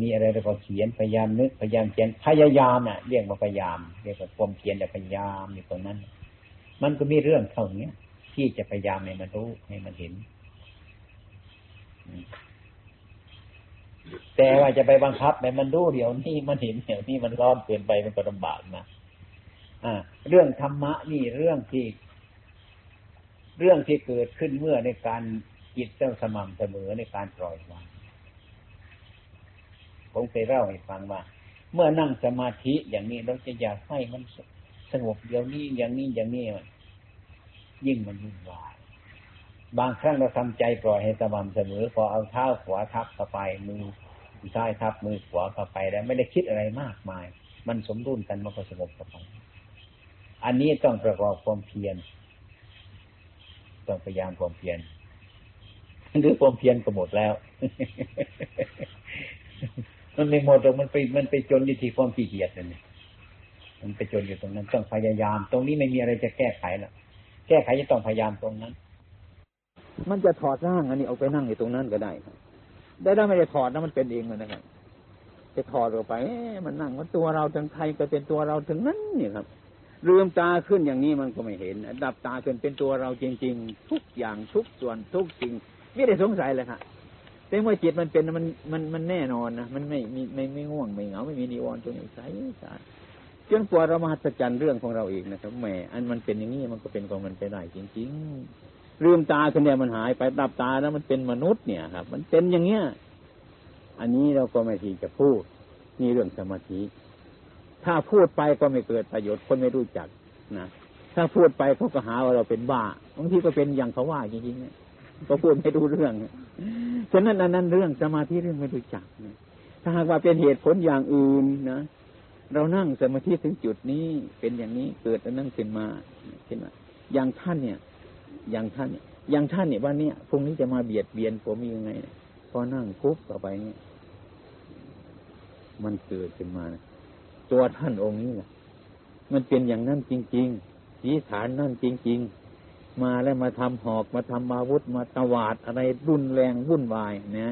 มีอะไรเราก็เขียนพยายามนึกพยายามเขียนพยายามน่ะ เรียกว่าพยายาม เรียกว่าความเขียนแต่พยายามอยู่ตรงนั้น มันก็มีเรื่องเท่านี้ยที่จะพยายามให้มันรู้ให้มันเห็น แต่ว่าจะไปบังคับให้มันรู้เดี๋ยวนี้มันเห็นเดี๋ยวนี้มันร้อนเกินไปมันก็ลำบากนะอ่า เรื่องธรรมะนี่เรื่องที่ เรื่องที่เกิดขึ้นเมื่อในการจิตเจ้าสม่ำเสมอในการปล่อยวาง ผมเคยเล่าให้ฟังว่า เมื่อนั่งสมาธิอย่างนี้เราจะอยากให้มันสงบเดี๋ยวนี้อย่างนี้อย่างนี้ยิ่งมันยุ่งวายบางครั้งเราทำใจปล่อยให้สม่ำเสมอพอเอาเท้าขวาทับเข้าไปมือซ้ายทับมือขวาเข้าไปแล้วไม่ได้คิดอะไรมากมาย มันสมดุลกันมันก็สงบเข้าไปอันนี้ต้องประกอบความเพียรต้องพยายามความเพียรหรือความเพียรก็หมดแล้ว มันไม่หมดหรอกมันไปมันไปจนอยู่ที่ความขี้เกียจนั่นเองมันไปจนอยู่ตรงนั้นต้องพยายาม ตรงนี้ไม่มีอะไรจะแก้ไขแล้วแก้ไขจะต้องพยายามตรงนั้น มันจะถอดร่างอันนี้เอาไปนั่งอยู่ตรงนั้นก็ได้ได้ได้ไม่ได้ถอดนะมันเป็นเองเลยนะครับจะถอดออกไปมันนั่งมันตัวเราทั้งไทยก็เป็นตัวเราถึงนั้นนี่ครับลืมตาขึ้นอย่างนี้มันก็ไม่เห็นดับตาขึ้นเป็นตัวเราจริง ๆ ทุกอย่างทุกส่วนทุกสิ่ง ไม่ได้สงสัยเลยครับ แต่เมื่อจิตมันเป็นมันมันมันแน่นอนนะมันไม่มีไม่ไม่ง่วงไม่เหงาไม่มีนิวรณ์ตัวนี้ใสใสจนกว่าเรามาหัศจรรย์เรื่องของเราเองนะครับแหมอันมันเป็นอย่างนี้มันก็เป็นของมันไปได้จริงๆลืมตาขึ้นเนี่ยมันหายไปดับตาแล้วมันเป็นมนุษย์เนี่ยครับ มันเป็นอย่างเงี้ยอันนี้เราก็ไม่ทีจะพูดนี่เรื่องสมาธิ ถ้าพูดไปก็ไม่เกิดประโยชน์คนไม่รู้จักนะถ้าพูดไปเขาก็หาว่าเราเป็นบ้าบางทีก็เป็นอย่างเขาว่าจริงๆเนี่ย ก็พูดไม่รู้เรื่องฉะนั้นอันนั้นเรื่องสมาธิเรื่องไม่รู้จักนะถ้าหากว่าเป็นเหตุผลอย่างอื่นนะเรานั่งสมาธิถึงจุดนี้เป็นอย่างนี้เกิดอันนั้นขึ้นมาขึ้นมาอย่างท่านเนี่ย อย่างท่านเนี่ยอย่างท่านเนี่ยวันนี้พรุ่งนี้จะมาเบียดเบียนผมยังไงพอนั่งคุบต่อไปเนี่ยมันเกิดขึ้นมานะตัวท่านองค์นี้แหละมันเป็นอย่างนั้นจริง ๆ สีฐานนั่นจริง ๆ มาแล้วมาทำหอกมาทำอาวุธมาตวาดอะไรรุนแรงวุ่นวายนะ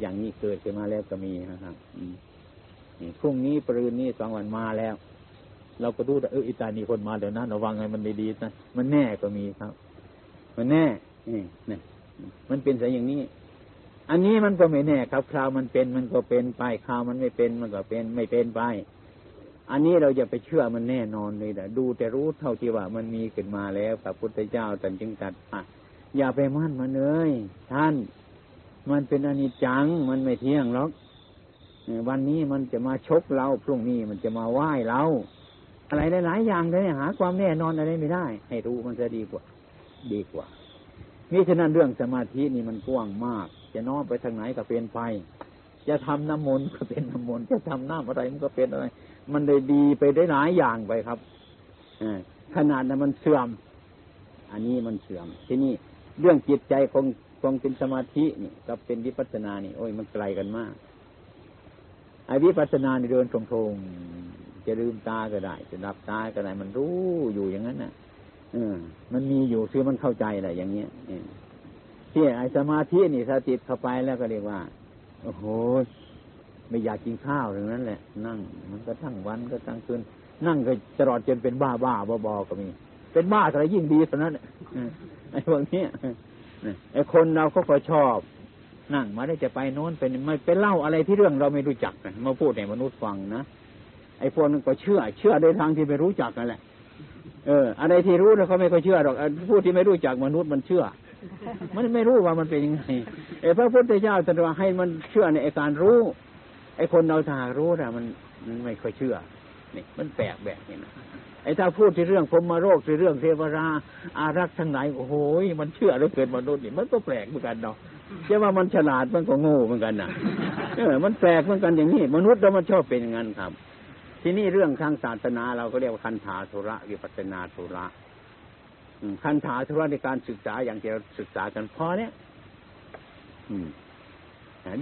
อย่างนี้เกิดขึ้นมาแล้วก็มีนะครับพรุ่งนี้ปรืนนี้สองวันมาแล้ว เราก็ดูเอออิตานีคนมาเดี๋ยวนั้นระวังไงมันดีๆนะมันแน่ก็มีครับ มันแน่นี่นี่มันเป็นสายอย่างนี้ อันนี้มันก็ไม่แน่ครับคราวมันเป็นมันก็เป็นไปคราวมันไม่เป็นมันก็เป็นไม่เป็นไป อันนี้เราจะไปเชื่อมันแน่นอนเลยนะดูแต่รู้เท่าที่ว่ามันมีขึ้นมาแล้วพระพุทธเจ้าตรัสจึงตัดอะอย่าไปมั่นมันเลยท่าน มันเป็นอนิจจัง มันไม่เที่ยงหรอกวันนี้มันจะมาชกเราพรุ่งนี้มันจะมาไหว้เรา อะไรหลายๆอย่างเลยหา ความแน่นอนอะไรไม่ได้ ให้รู้มันจะดีกว่า ดีกว่านี่ฉะนั้นเรื่องสมาธินี่มันกว้างมาก จะน้อมไปทางไหนก็เป็นไป จะทำน้ำมนต์ก็เป็นน้ำมนต์จะทำน้ำอะไรมันก็เป็นอะไร มันเลยดีไปได้หลายอย่างไปครับอขนาดนั้นมันเสื่อม อันนี้มันเสื่อม ที่นี่เรื่องจิตใจคงคงเป็นสมาธินี่กับเป็นวิปัสสนานี่ โอ้ยมันไกลกันมากไอ้วิปัสสนานี่เดินตรงๆจะลืมตาก็ได้ จะดับตาก็ได้ มันรู้อยู่อย่างนั้นน่ะเออมันมีอยู่คือมันเข้าใจแหละอย่างเงี้ยที่ไอ้สมาธินี่ถ้าติดเข้าไปแล้วก็เรียกว่า โอ้โห ไม่อยากกินข้าวอย่างนั้นแหละ นั่ง มันก็ทั้งวันก็ทั้งคืนนั่งก็ตลอดจนเป็นบ้าบ้าบอๆก็มี เป็นบ้าอะไรยิ่งดีเท่านั้นไอ้พวกนี้ไอ้คนเราก็ก็ชอบ นั่งมาได้จะไปโน้นเป็นไม่ไปเล่าอะไรที่เรื่องเราไม่รู้จักนะมาพูดให้มนุษย์ฟังนะไอ้พวกนั้นก็เชื่อ เชื่อโดยทางที่ไม่รู้จักนั่นแหละ เออ อะไรที่รู้แล้วเขาไม่ค่อยเชื่อหรอกผู้ที่ไม่รู้จักมนุษย์มันเชื่อ มันไม่รู้ว่ามันเป็นยังไงไอ้พระพุทธเจ้าตรัสว่าให้มันเชื่อในการรู้ ไอ้คนเราถ้ารู้นะมันมันไม่ค่อยเชื่อนี่มันแปลกแบบนี้นะไอ้ถ้าพูดที่เรื่องพรมโรคที่เรื่องเทวรา อารักษ์ทั้งหลายโอ้โหมันเชื่อแล้วเกิดมนุษย์นี่มันก็แปลกเหมือนกันเนาะใช่ว่ามันฉลาดมันก็โง่เหมือนกันนะเออมันแปลกเหมือนกันอย่างนี้มนุษย์เรามันชอบเป็นอย่างนั้นครับ ที่นี่เรื่องทางศาสนาเราก็เรียกว่าคันธาธุระวิปัสนาธุระคันธาธุระในการศึกษาอย่างที่เราศึกษากันพอเนี้ย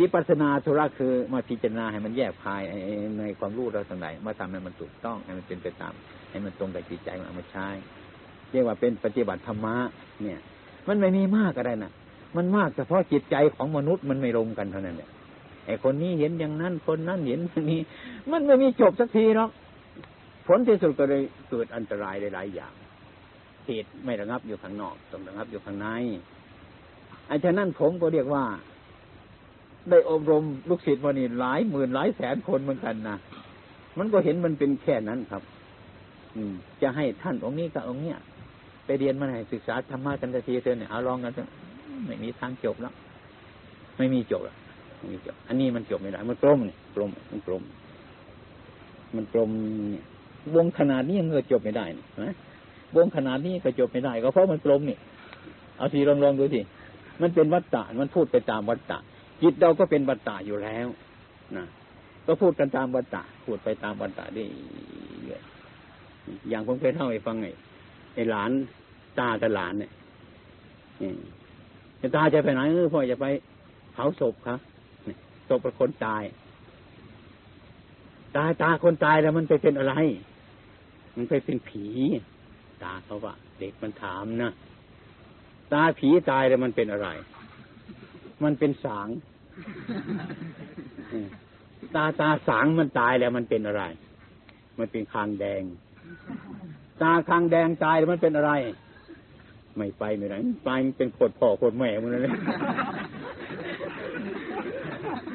วิปัสนาธุระคือมาพิจารณาให้มันแยกภายในความรู้เราต่างๆมาทำให้มันถูกต้องให้มันเป็นไปตาม ให้มันตรงกับจิตใจมันมาใช้เรียกว่าเป็นปฏิบัติธรรมะเนี่ย มันไม่มีมากอะไรนะมันมากเฉพาะจิตใจของมนุษย์มันไม่ลงกันเท่านั้นเนี่ยไอ้คนนี้เห็นอย่างนั้นคนนั้นเห็นอย่างนี้ มันไม่มีจบสักทีหรอกผลที่สุดก็เลยเกิดอันตรายหลายอย่างเหตุไม่ระงับอยู่ข้างนอกต้องระงับอยู่ข้างในไอ้ฉะนั้นผมก็เรียกว่า ได้อบรมลูกศิษย์วันนี้หลายหมื่นหลายแสนคนเหมือนกันนะมันก็เห็นมันเป็นแค่นั้นครับ อืม จะให้ท่านองค์นี้กับองค์เนี้ยไปเรียนมาให้ศึกษาธรรมะกันทีเถอะเนี่ยเอาลองกันเถอะไม่มีทางจบแล้ว ไม่มีจบแล้วมีจบ อันนี้มันจบไม่ได้มันกลมเนี่ยกลมมันกลม มันกลมเนี่ยวงขนาดนี้ยังเงยจบไม่ได้นะวงขนาดนี้ก็จบไม่ได้ ก็เพราะมันกลมนี่เอาทีลองลองดูสิมันเป็นวัตตะมันพูดไปตามวัตตะ จิตเราก็เป็นวัตตะอยู่แล้วนะก็พูดกันตามวัตตะพูดไปตามวัตตะได้เยอะอย่างผมเคยเล่าให้ฟังไงไอ้หลานตากับหลานเนี่ยตาจะไปไหนเออพ่อจะไปเผาศพครับศพเป็นคนตาย ตายตาคนตายแล้วมันไปเป็นอะไร มันไปเป็นผี ตาเขาว่าเด็กมันถามนะตาผีตายแล้วมันเป็นอะไร มันเป็นสาง ตาตาสางมันตายแล้วมันเป็นอะไร มันเป็นคางแดง ตาคางแดงตายแล้วมันเป็นอะไร ไม่ไปไม่ไหนไปมันเป็นขดพ่อขดแม่มันเลย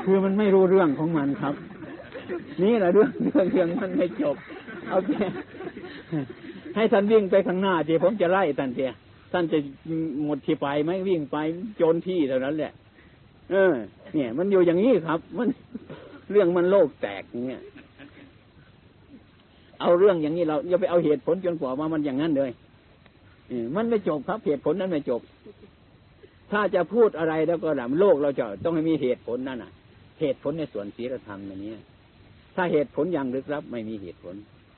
คือมันไม่รู้เรื่องของมันครับ นี่แหละเรื่องเรื่องเรื่องมันไม่จบโอเคให้ท่านวิ่งไปข้างหน้าเดี๋ยวผมจะไล่ท่านเดียท่านจะหมดที่ไปไหมวิ่งไปโจนที่เท่านั้นแหละ เออ เนี่ย มันอยู่อย่างนี้ครับ มันเรื่องมันโลกแตกเนี่ยเอาเรื่องอย่างนี้เราอย่าไปเอาเหตุผลจนกว่าว่ามันอย่างนั้นเลยมันไม่จบครับ เหตุผลนั้นไม่จบ ถ้าจะพูดอะไรแล้วก็แบบโลกเราจะต้องให้มีเหตุผลนั่นน่ะ เหตุผลในส่วนศีลธรรมอันนี้ถ้าเหตุผลอย่างลึกลับ ไม่มีเหตุผล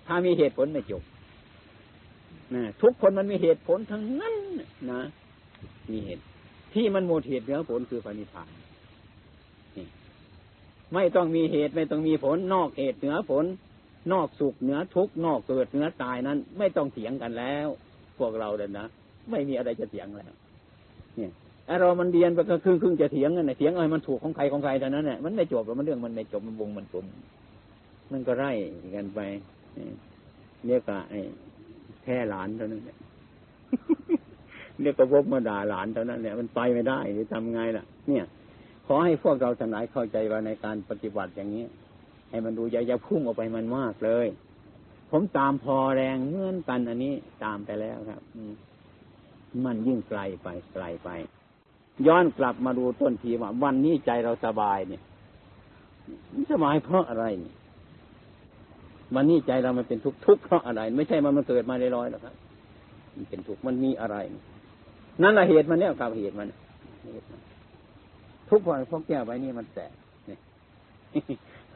ถ้ามีเหตุผลไม่จบนะทุกคนมันมีเหตุผลทั้งนั้นนะมีเหตุ ที่มันหมดเหตุเหนือผลคือปณิพานไม่ต้องมีเหตุไม่ต้องมีผล นอกเหตุเหนือผล นอกสุขเหนือทุกนอกเกิดเหนือตายนั้น ไม่ต้องเถียงกันแล้ว พวกเราเลยนะไม่มีอะไรจะเถียงแล้ว เนี่ยไอเรามันเรียนไปก็ครึ่งครึ่งจะเถียงกันเถียงอะไรมันถูกของใครของใครเท่านั้นเนี่ยมันไม่จบแล้วมันเรื่องมันไม่จบมันวงมันกลมมันก็ไร่กันไปเนี่ยก็ไอ้แค่หลานเท่านั้น เนี่ยก็พบมาด่าหลานเท่านั้นเนี่ยมันไปไม่ได้หรือทำไงล่ะ เนี่ย ขอให้พวกเราทั้งหลายเข้าใจว่าในการปฏิบัติอย่างนี้ ให้มันดูอย่าอย่าพุ่งออกไปมันมากเลย ผมตามพอแรงเหมือนกันอันนี้ตามไปแล้วครับมันยิ่งไกลไปไกลไป ย้อนกลับมาดูต้นทีว่าวันนี้ใจเราสบายเนี่ยสบายเพราะอะไรเนี่ยวันนี้ใจเรามันเป็นทุกข์ทุกข์เพราะอะไร ไม่ใช่มันมันเกิดมาลอยๆหรอกครับ มันเป็นทุกข์มันมีอะไรนั่ นแหละเหตุมันเนี่ยครับเหตุมันทุกข์เพราะเพราะแก้วไว้นี่มันแตก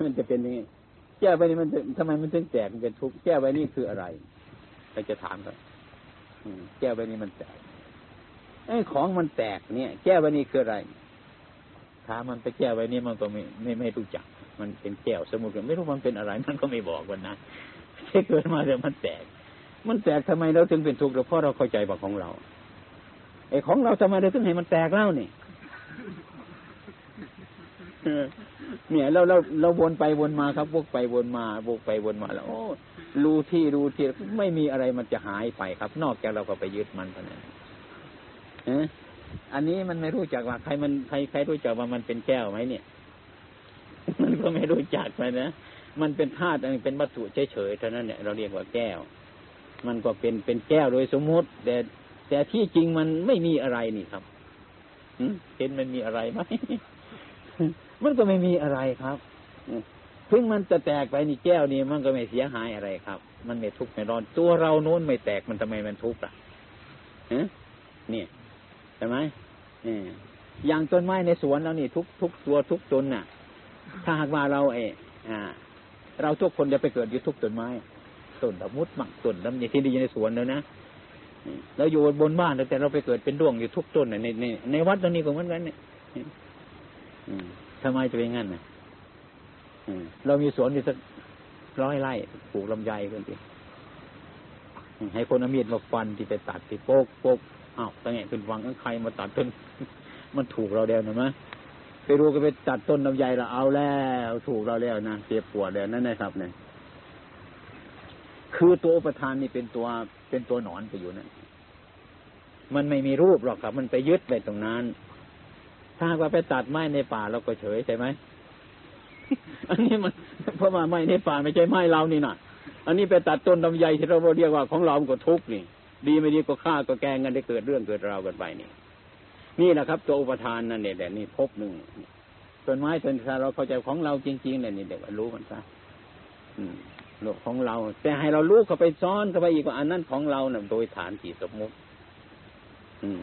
มันจะเป็นยังไงแก้วไว้นี่มันทำไมมันถึงแตกมันเป็นทุกข์แก้วไว้นี่คืออะไรเราจะถามครับแก้วไว้นี่มันแตกไอ้ของมันแตกเนี่ย แก้วไว้นี่คืออะไรถามมันไปแก้วไว้นี่มันก็ไม่ไม่ไม่รู้จัก มันเป็นแก้วสมุดไม่รู้มันเป็นอะไร มันก็ไม่บอกวันนะแค่เกิดมาแต่มันแตก มันแตกทำไมเราถึงเป็นทุกข์เพราะเราเข้าใจว่าของเรา ไอ้ของเราทำไมเราถึงให้มันแตกเล่านี่เนี่ยเราเราเราวนไปวนมาครับวกไปวนมาวกไปวนมาแล้วโอ้รู้ที่รู้ที่ไม่มีอะไรมันจะหายไปครับ นอกจากเราก็ไปยึดมันเท่านั้นอันนี้มันไม่รู้จักว่าใครมันใครใครรู้จักว่ามันเป็นแก้วไหมเนี่ย มันก็ไม่รู้จักไปนะมันเป็นธาตุเป็นวัตถุเฉยๆเท่านั้นเนี่ยเราเรียกว่าแก้ว มันก็เป็นเป็นแก้วโดยสมมติแต่ แต่ที่จริงมันไม่มีอะไรนี่ครับเห็นมันมีอะไรไหมมันก็ไม่มีอะไรครับถึงมันจะแตกไปนี่แก้วนี่มันก็ไม่เสียหายอะไรครับ มันไม่ทุกข์ไม่ร้อน ตัวเราโน้นไม่แตกมันทำไมมันทุกข์อะเนี่ยใช่ไหมอย่างต้นไม้ในสวนเรานี่ทุกทุกตัวทุกต้นน่ะ ถ้าหากว่าเราเออเราทุกคนจะไปเกิดอยู่ทุกต้นไม้ต้นดอกมุดหมักต้นลำไยที่ดีอยู่ในสวนแล้วนะ เราอยู่บนบ้านแต่เราไปเกิดเป็นดวงอยู่ทุกต้นในในในวัดตรงนี้ก็เหมือนกันเนี่ยทำไมจะเป็นงั้นนะเรามีสวนอยู่สักร้อยไร่ปลูกลำไยเพื่อนทีให้คนอมีดมาฟันที่ไปตัดที่โป๊กโป๊กอ้าวตั้งไงขึ้นวังใครมาตัดต้น มันถูกเราเดียวนะมั้ยไปรู้ก็ไปตัดต้นลำไยเราเอาแล้ว ถูกเราแล้วนะเจ็บปวดแล้วนั่นนะครับเนี่ย คือตัวประธานนี่เป็นตัวเป็นตัวหนอนไปอยู่นะมันไม่มีรูปหรอกครับ มันไปยึดไปตรงนั้น ถ้าว่าไปตัดไม้ในป่าเราก็เฉยใช่ไหมอันนี้มันเพราะว่าไม้ในป่าไม่ใช่ไม้เรานี่นะอันนี้ไปตัดต้นลำไยที่เราเรียกว่าของเราก็ทุกข์นี่ ดีไม่ดีก็ฆ่าก็แกงกันได้เกิดเรื่องเกิดราวกันไปนี่นี่แหละครับตัวอุปทานนั่นเนี่ยแต่นี่พบหนึ่งต้นไม้ต้นชาเราเข้าใจของเราจริงๆเนี่ยนี่เด็กรู้มันซะ โลกของเรา แต่ให้เรารู้เข้าไปซ้อนเข้าไปอีกว่าอันนั้นของเราเนี่ยโดยฐานที่สมมุติ อืม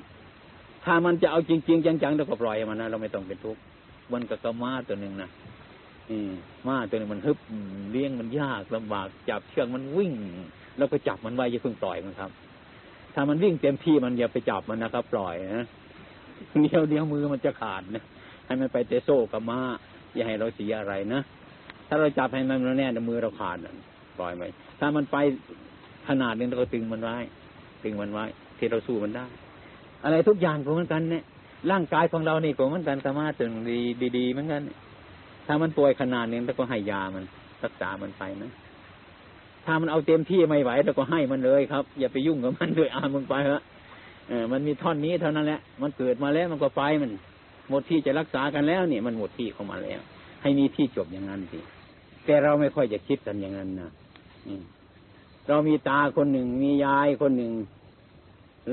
ถ้ามันจะเอาจริง ๆ จังๆเราก็ปล่อยมันนะเราไม่ต้องเป็นทุกข์มันก็กระมาตัวหนึ่งนะอืมมาตัวนึงมันฮึบเลี้ยงมันยากลำบากจับเชือกมันวิ่ง แล้วก็จับมันไว้อย่าเพิ่งปล่อยมันครับ ถ้ามันวิ่งเต็มที่มันอย่าไปจับมันนะครับ ปล่อยนะเดียวเดียวมือมันจะขาดนะให้มันไปเตะโซ่กับมาอย่าให้เราเสียอะไรนะ ถ้าเราจับให้มันแน่นมือเราขาดปล่อยไปถ้ามันไปขนาดนึงเราก็ตึงมันไว้ ตึงมันไว้ ที่เราสู้มันได้ อะไรทุกอย่างก็เหมือนกันเนี่ยร่างกายของเรานี่ก็เหมือนกันสามารถถึงดีดีๆเหมือนกัน ถ้ามันป่วยขนาดนึงเราก็ให้ยามันรักษามันไปนะถ้ามันเอาเต็มที่ไม่ไหวเราก็ให้มันเลยครับ อย่าไปยุ่งกับมันด้วยอามมันไปฮะเออมันมีท่อนนี้เท่านั้นแหละมันเกิดมาแล้วมันก็ไปมัน หมดที่จะรักษากันแล้วเนี่ยมันหมดที่ของมันแล้ว ให้มีที่จบอย่างนั้นสิ แต่เราไม่ค่อยจะคิดกันอย่างนั้นนะเรามีตาคนหนึ่งมียายคนหนึ่ง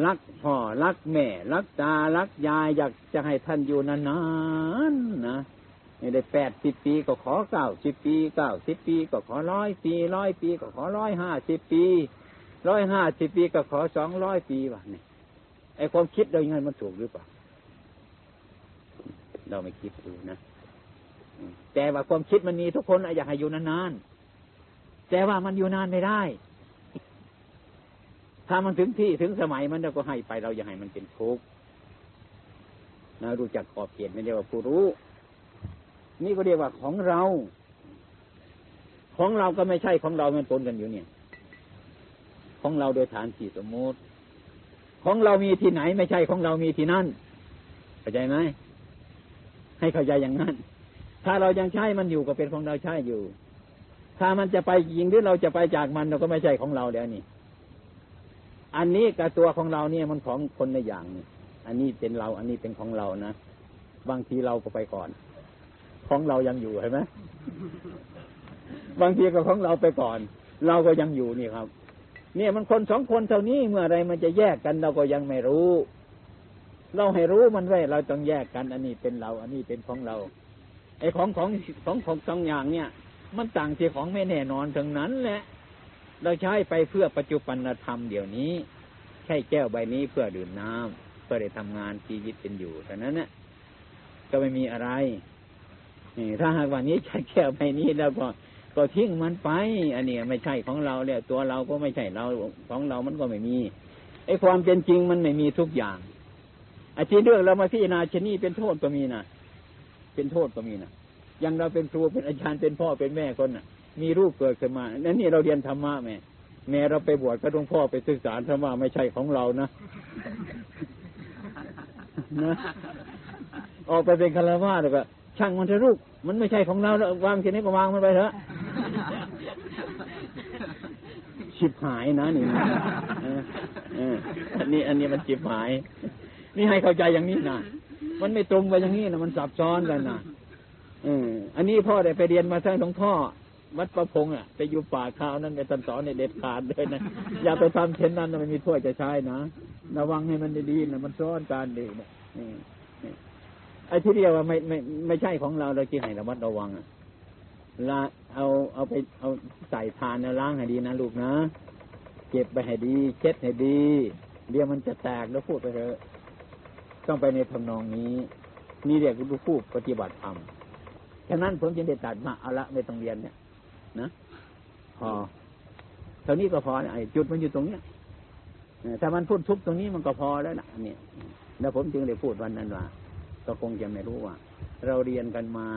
รักพ่อรักแม่ รักตารักยายอยากจะให้ท่านอยู่นานๆนะไม่ได้แปดสิบปีก็ขอเก้าสิบปีเก้าสิบปีก็ขอร้อยปีร้อยปีก็ขอร้อยห้าสิบปีร้อยห้าสิบปีก็ขอสองร้อยปีวะเนี่ยไอความคิดเราอย่างนั้นมันถูกหรือเปล่าเราไม่คิดดูนะ แต่ว่าความคิดมันมีทุกคนอยากให้อยู่นานๆแต่ว่ามันอยู่นานไม่ได้ ถ้ามันถึงที่ถึงสมัยมันเราก็ให้ไปเราอย่าให้มันเป็นทุกข์นะรู้จักขอบเขตไม่เรียกว่าผู้รู้ นี่ก็เรียกว่าของเรา ของเราก็ไม่ใช่ของเรามันปนกันอยู่เนี่ย ของเราโดยฐานสี่สมมติ ของเรามีที่ไหนไม่ใช่ของเรามีที่นั่นเข้าใจไหมให้เข้าใจอย่างนั้น ถ้าเรายังใช้มันอยู่ก็เป็นของเราใช้อยู่ ถ้ามันจะไปยิงหรือเราจะไปจากมันเราก็ไม่ใช่ของเราแล้วนี่ อันนี้กับตัวของเราเนี่ยมันของคนในอย่างนี่อันนี้เป็นเรา อันนี้เป็นของเรานะบางทีเราก็ไปก่อน ของเรายังอยู่เห็นไหมบางทีก็ของเราไปก่อน เราก็ยังอยู่นี่ครับ เนี่ยมันคนสองคนเท่านี้เมื่อไรมันจะแยกกันเราก็ยังไม่รู้ เราให้รู้มันไว้เราต้องแยกกัน อันนี้เป็นเรา อันนี้เป็นของเรา ไอ้ของของของของสองอย่างเนี่ย มันต่างที่ของไม่แน่นอนทั้งนั้นแหละเราใช้ไปเพื่อปัจจุบันธรรมเดี๋ยวนี้ ใช่แก้วใบนี้เพื่อดื่มน้ำเพื่อได้ทำงานชีวิตเป็นอยู่แต่นั้นเนี่ยก็ไม่มีอะไรนี่ถ้าหากวันนี้ใช้แก้วใบนี้แล้วก็ก็ทิ้งมันไป อันนี้ไม่ใช่ของเราแล้วตัวเราก็ไม่ใช่เราของเรามันก็ไม่มีไอ้ความเป็นจริงมันไม่มีทุกอย่างไอ้ที่เรื่องเรามาพิจารณาชนีเป็นโทษก็มีนะ เป็นโทษก็มีนะอยังเราเป็นครูเป็นอาจารย์เป็นพ่อเป็นแม่คนน่ะ มีรูปเกิดขึ้นมานั่นนี่เราเรียนธรรมะแม่แม่เราไปบวชก็ต้องพ่อไปศึกษาธรรมะไม่ใช่ของเรานะนะออกไปเป็นคารวะแล้วก็ช่างมันเถอะลูกมันไม่ใช่ของเราแล้ววางทีนี้ก็วางมันไปเถอะชิบหายนะนี่นะอันนี้อันนี้มันชิบหาย นี่ให้เข้าใจอย่างนี้นะ มันไม่ตรงไปอย่างนี้นะมันซับซ้อนกันนะเอออันนี้พ่อได้ไปเรียนมาทั้งหลวงพ่อวัดประพงอะไปอยู่ป่าข้าวนั่นไปตันสอนในเด็ดขาดเลยนะอย่าไปทำเช่นนั้นมันมีถ้วยจะใช้นะระวังให้มันดีๆนะมันซ้อนการเด็กนะไอ้ที่เรียกว่าไม่ไม่ไม่ใช่ของเราเราจีให้ระมัดระวังอะละเอาเอาไปเอาใส่ทานนะล้างให้ดีนะลูกนะ เก็บไปให้ดีเช็ดให้ดีเดี๋ยวมันจะแตกแล้วพูดไปเถอะ ต้องไปในทำนองนี้ นี่เรียกว่าผู้ปฏิบัติธรรมฉะนั้นผมจึงได้ตัดมาเอาละไม่ต้องเรียนเนี่ยนะพอเท่านี้ก็พอไอ้จุดมันอยู่ตรงเนี้ยถ้ามันพูดทุกตรงนี้มันก็พอแล้วนะเนี่ยแล้วผมจึงได้พูดวันนั้นว่าก็คงจะไม่รู้ว่า เราเรียนกันมา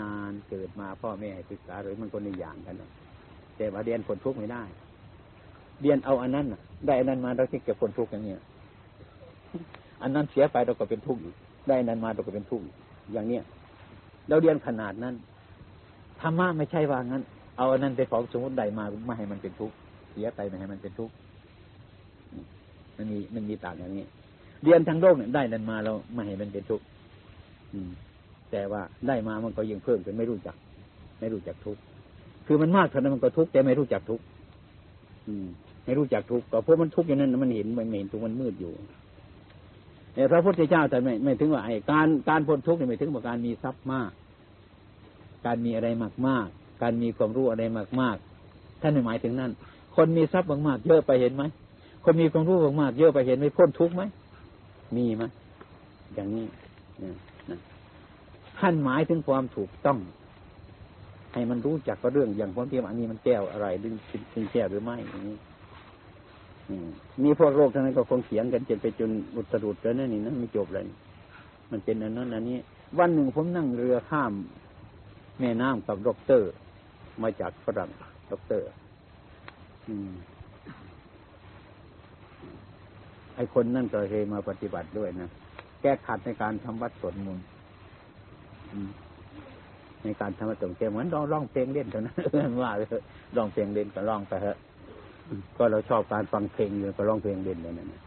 นานๆเกิดมาพ่อแม่ศึกษาหรือมันคนในอย่างกันแต่ว่าเรียนผลทุกข์ไม่ได้ เรียนเอาอันนั้นได้อันนั้นมาเราที่เก็บผลทุกข์อย่างเนี้ย อันนั้นเสียไปเราก็เป็นทุกข์อีกได้นั้นมาเราก็เป็นทุกข์อย่างเนี้ยเราเรียนขนาดนั้นธรรมะไม่ใช่ว่างั้น เอาอันนั้นไปของสมมติใดมาไม่ให้มันเป็นทุกข์เสียไปไม่ให้มันเป็นทุกข์มันมีมันมีต่างอย่างนี้ เรียนทางโลกเนี่ยได้นั้นมาเราไม่ให้มันเป็นทุกข์แต่ว่าได้มามันก็ยิ่งเพิ่มขึ้นไม่รู้จัก ไม่รู้จักทุกข์คือมันมากเท่านั้นมันก็ทุกข์แต่ไม่รู้จักทุกข์ไม่รู้จักทุกข์ก็เพราะมันทุกข์อย่างนั้นมันเห็นมันเห็นทุกข์มันมืดอยู่ พระพุทธเจ้าแต่ไม่ไม่ถึงว่าไอ้การการพ้นทุกข์เนี่ยไม่ถึงว่าการมีทรัพย์มาก การมีอะไรมากมากการมีความรู้อะไรมากมากท่านหมายถึงนั่น คนมีทรัพย์มากๆเยอะไปเห็นไหมคนมีความรู้มากๆเยอะไปเห็นไม่พ้นทุกข์ไหมมีไหมอย่างนี้ท่านหมายถึงความถูกต้อง ให้มันรู้จักก็เรื่องอย่างความที่อันนี้มันแก้วอะไรดึงเป็นแก้วหรือไม่อย่างนี้ มีพวกโรคทั้งนั้นก็คงเถียงกันจนไปจนอุตรุดแล้วนั่นนี่นะไม่จบเลยมันเป็นอันนั้นอันนี้ วันหนึ่งผมนั่งเรือข้าม แม่น้ำกับด็อกเตอร์ มาจากฝรั่งด็อกเตอร์อืมไอคนนั่นก็เคยมาปฏิบัติด้วยนะแกขัดในการทำวัดสวดมนต์ในการทำวัดสวดมนต์แกเหมือนร้องร้องเพลงเล่นเท่านั้นว่าเลยร้องเพลงเล่นก็ร้องไปเถอะ ก็เราชอบการฟังเพลงอยู่ก็ร้องเพลงเล่นเลยนะ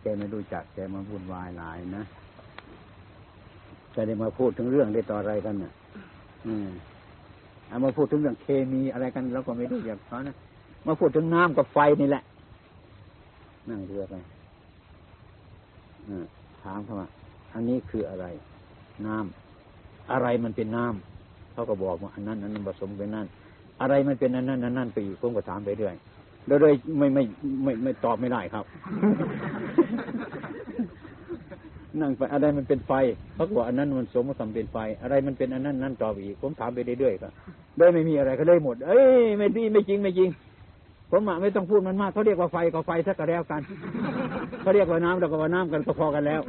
แกไม่รู้จักแกมาวุ่นวายหลายนะจะได้มาพูดถึงเรื่องได้ต่ออะไรกันน่ะ อืมเอามาพูดถึงเรื่องเคมีอะไรกันเราก็ไม่รู้อย่างเขานะมาพูดถึงน้ำกับไฟนี่แหละ นั่งเรือไปถามเขาว่าอันนี้คืออะไร น้ำอะไรมันเป็นน้ำเขาก็บอกว่าอันนั้นอันนั้นผสมเป็นนั่นอะไรมันเป็นอันนั้นอันนั้นไปอีกผมก็ถามไปเรื่อย โดยโดยไม่ไม่ไม่ไม่ตอบไม่ได้ครับ นั่งไปอะไรมันเป็นไฟเขาบอกอันนั้นมันสมมติเป็นไฟ อะไรมันเป็นอันนั้นนั่นตอบอีก ผมถามไปเรื่อยๆครับโดยไม่มีอะไรก็ได้หมด เอ้ยไม่ดีไม่จริงไม่จริง ผมอะไม่ต้องพูดมันมากเขาเรียกว่าไฟก็ไฟสักก็แล้วกันเขาเรียกว่าน้ำเราก็ว่าน้ำกันก็พอกันแล้ว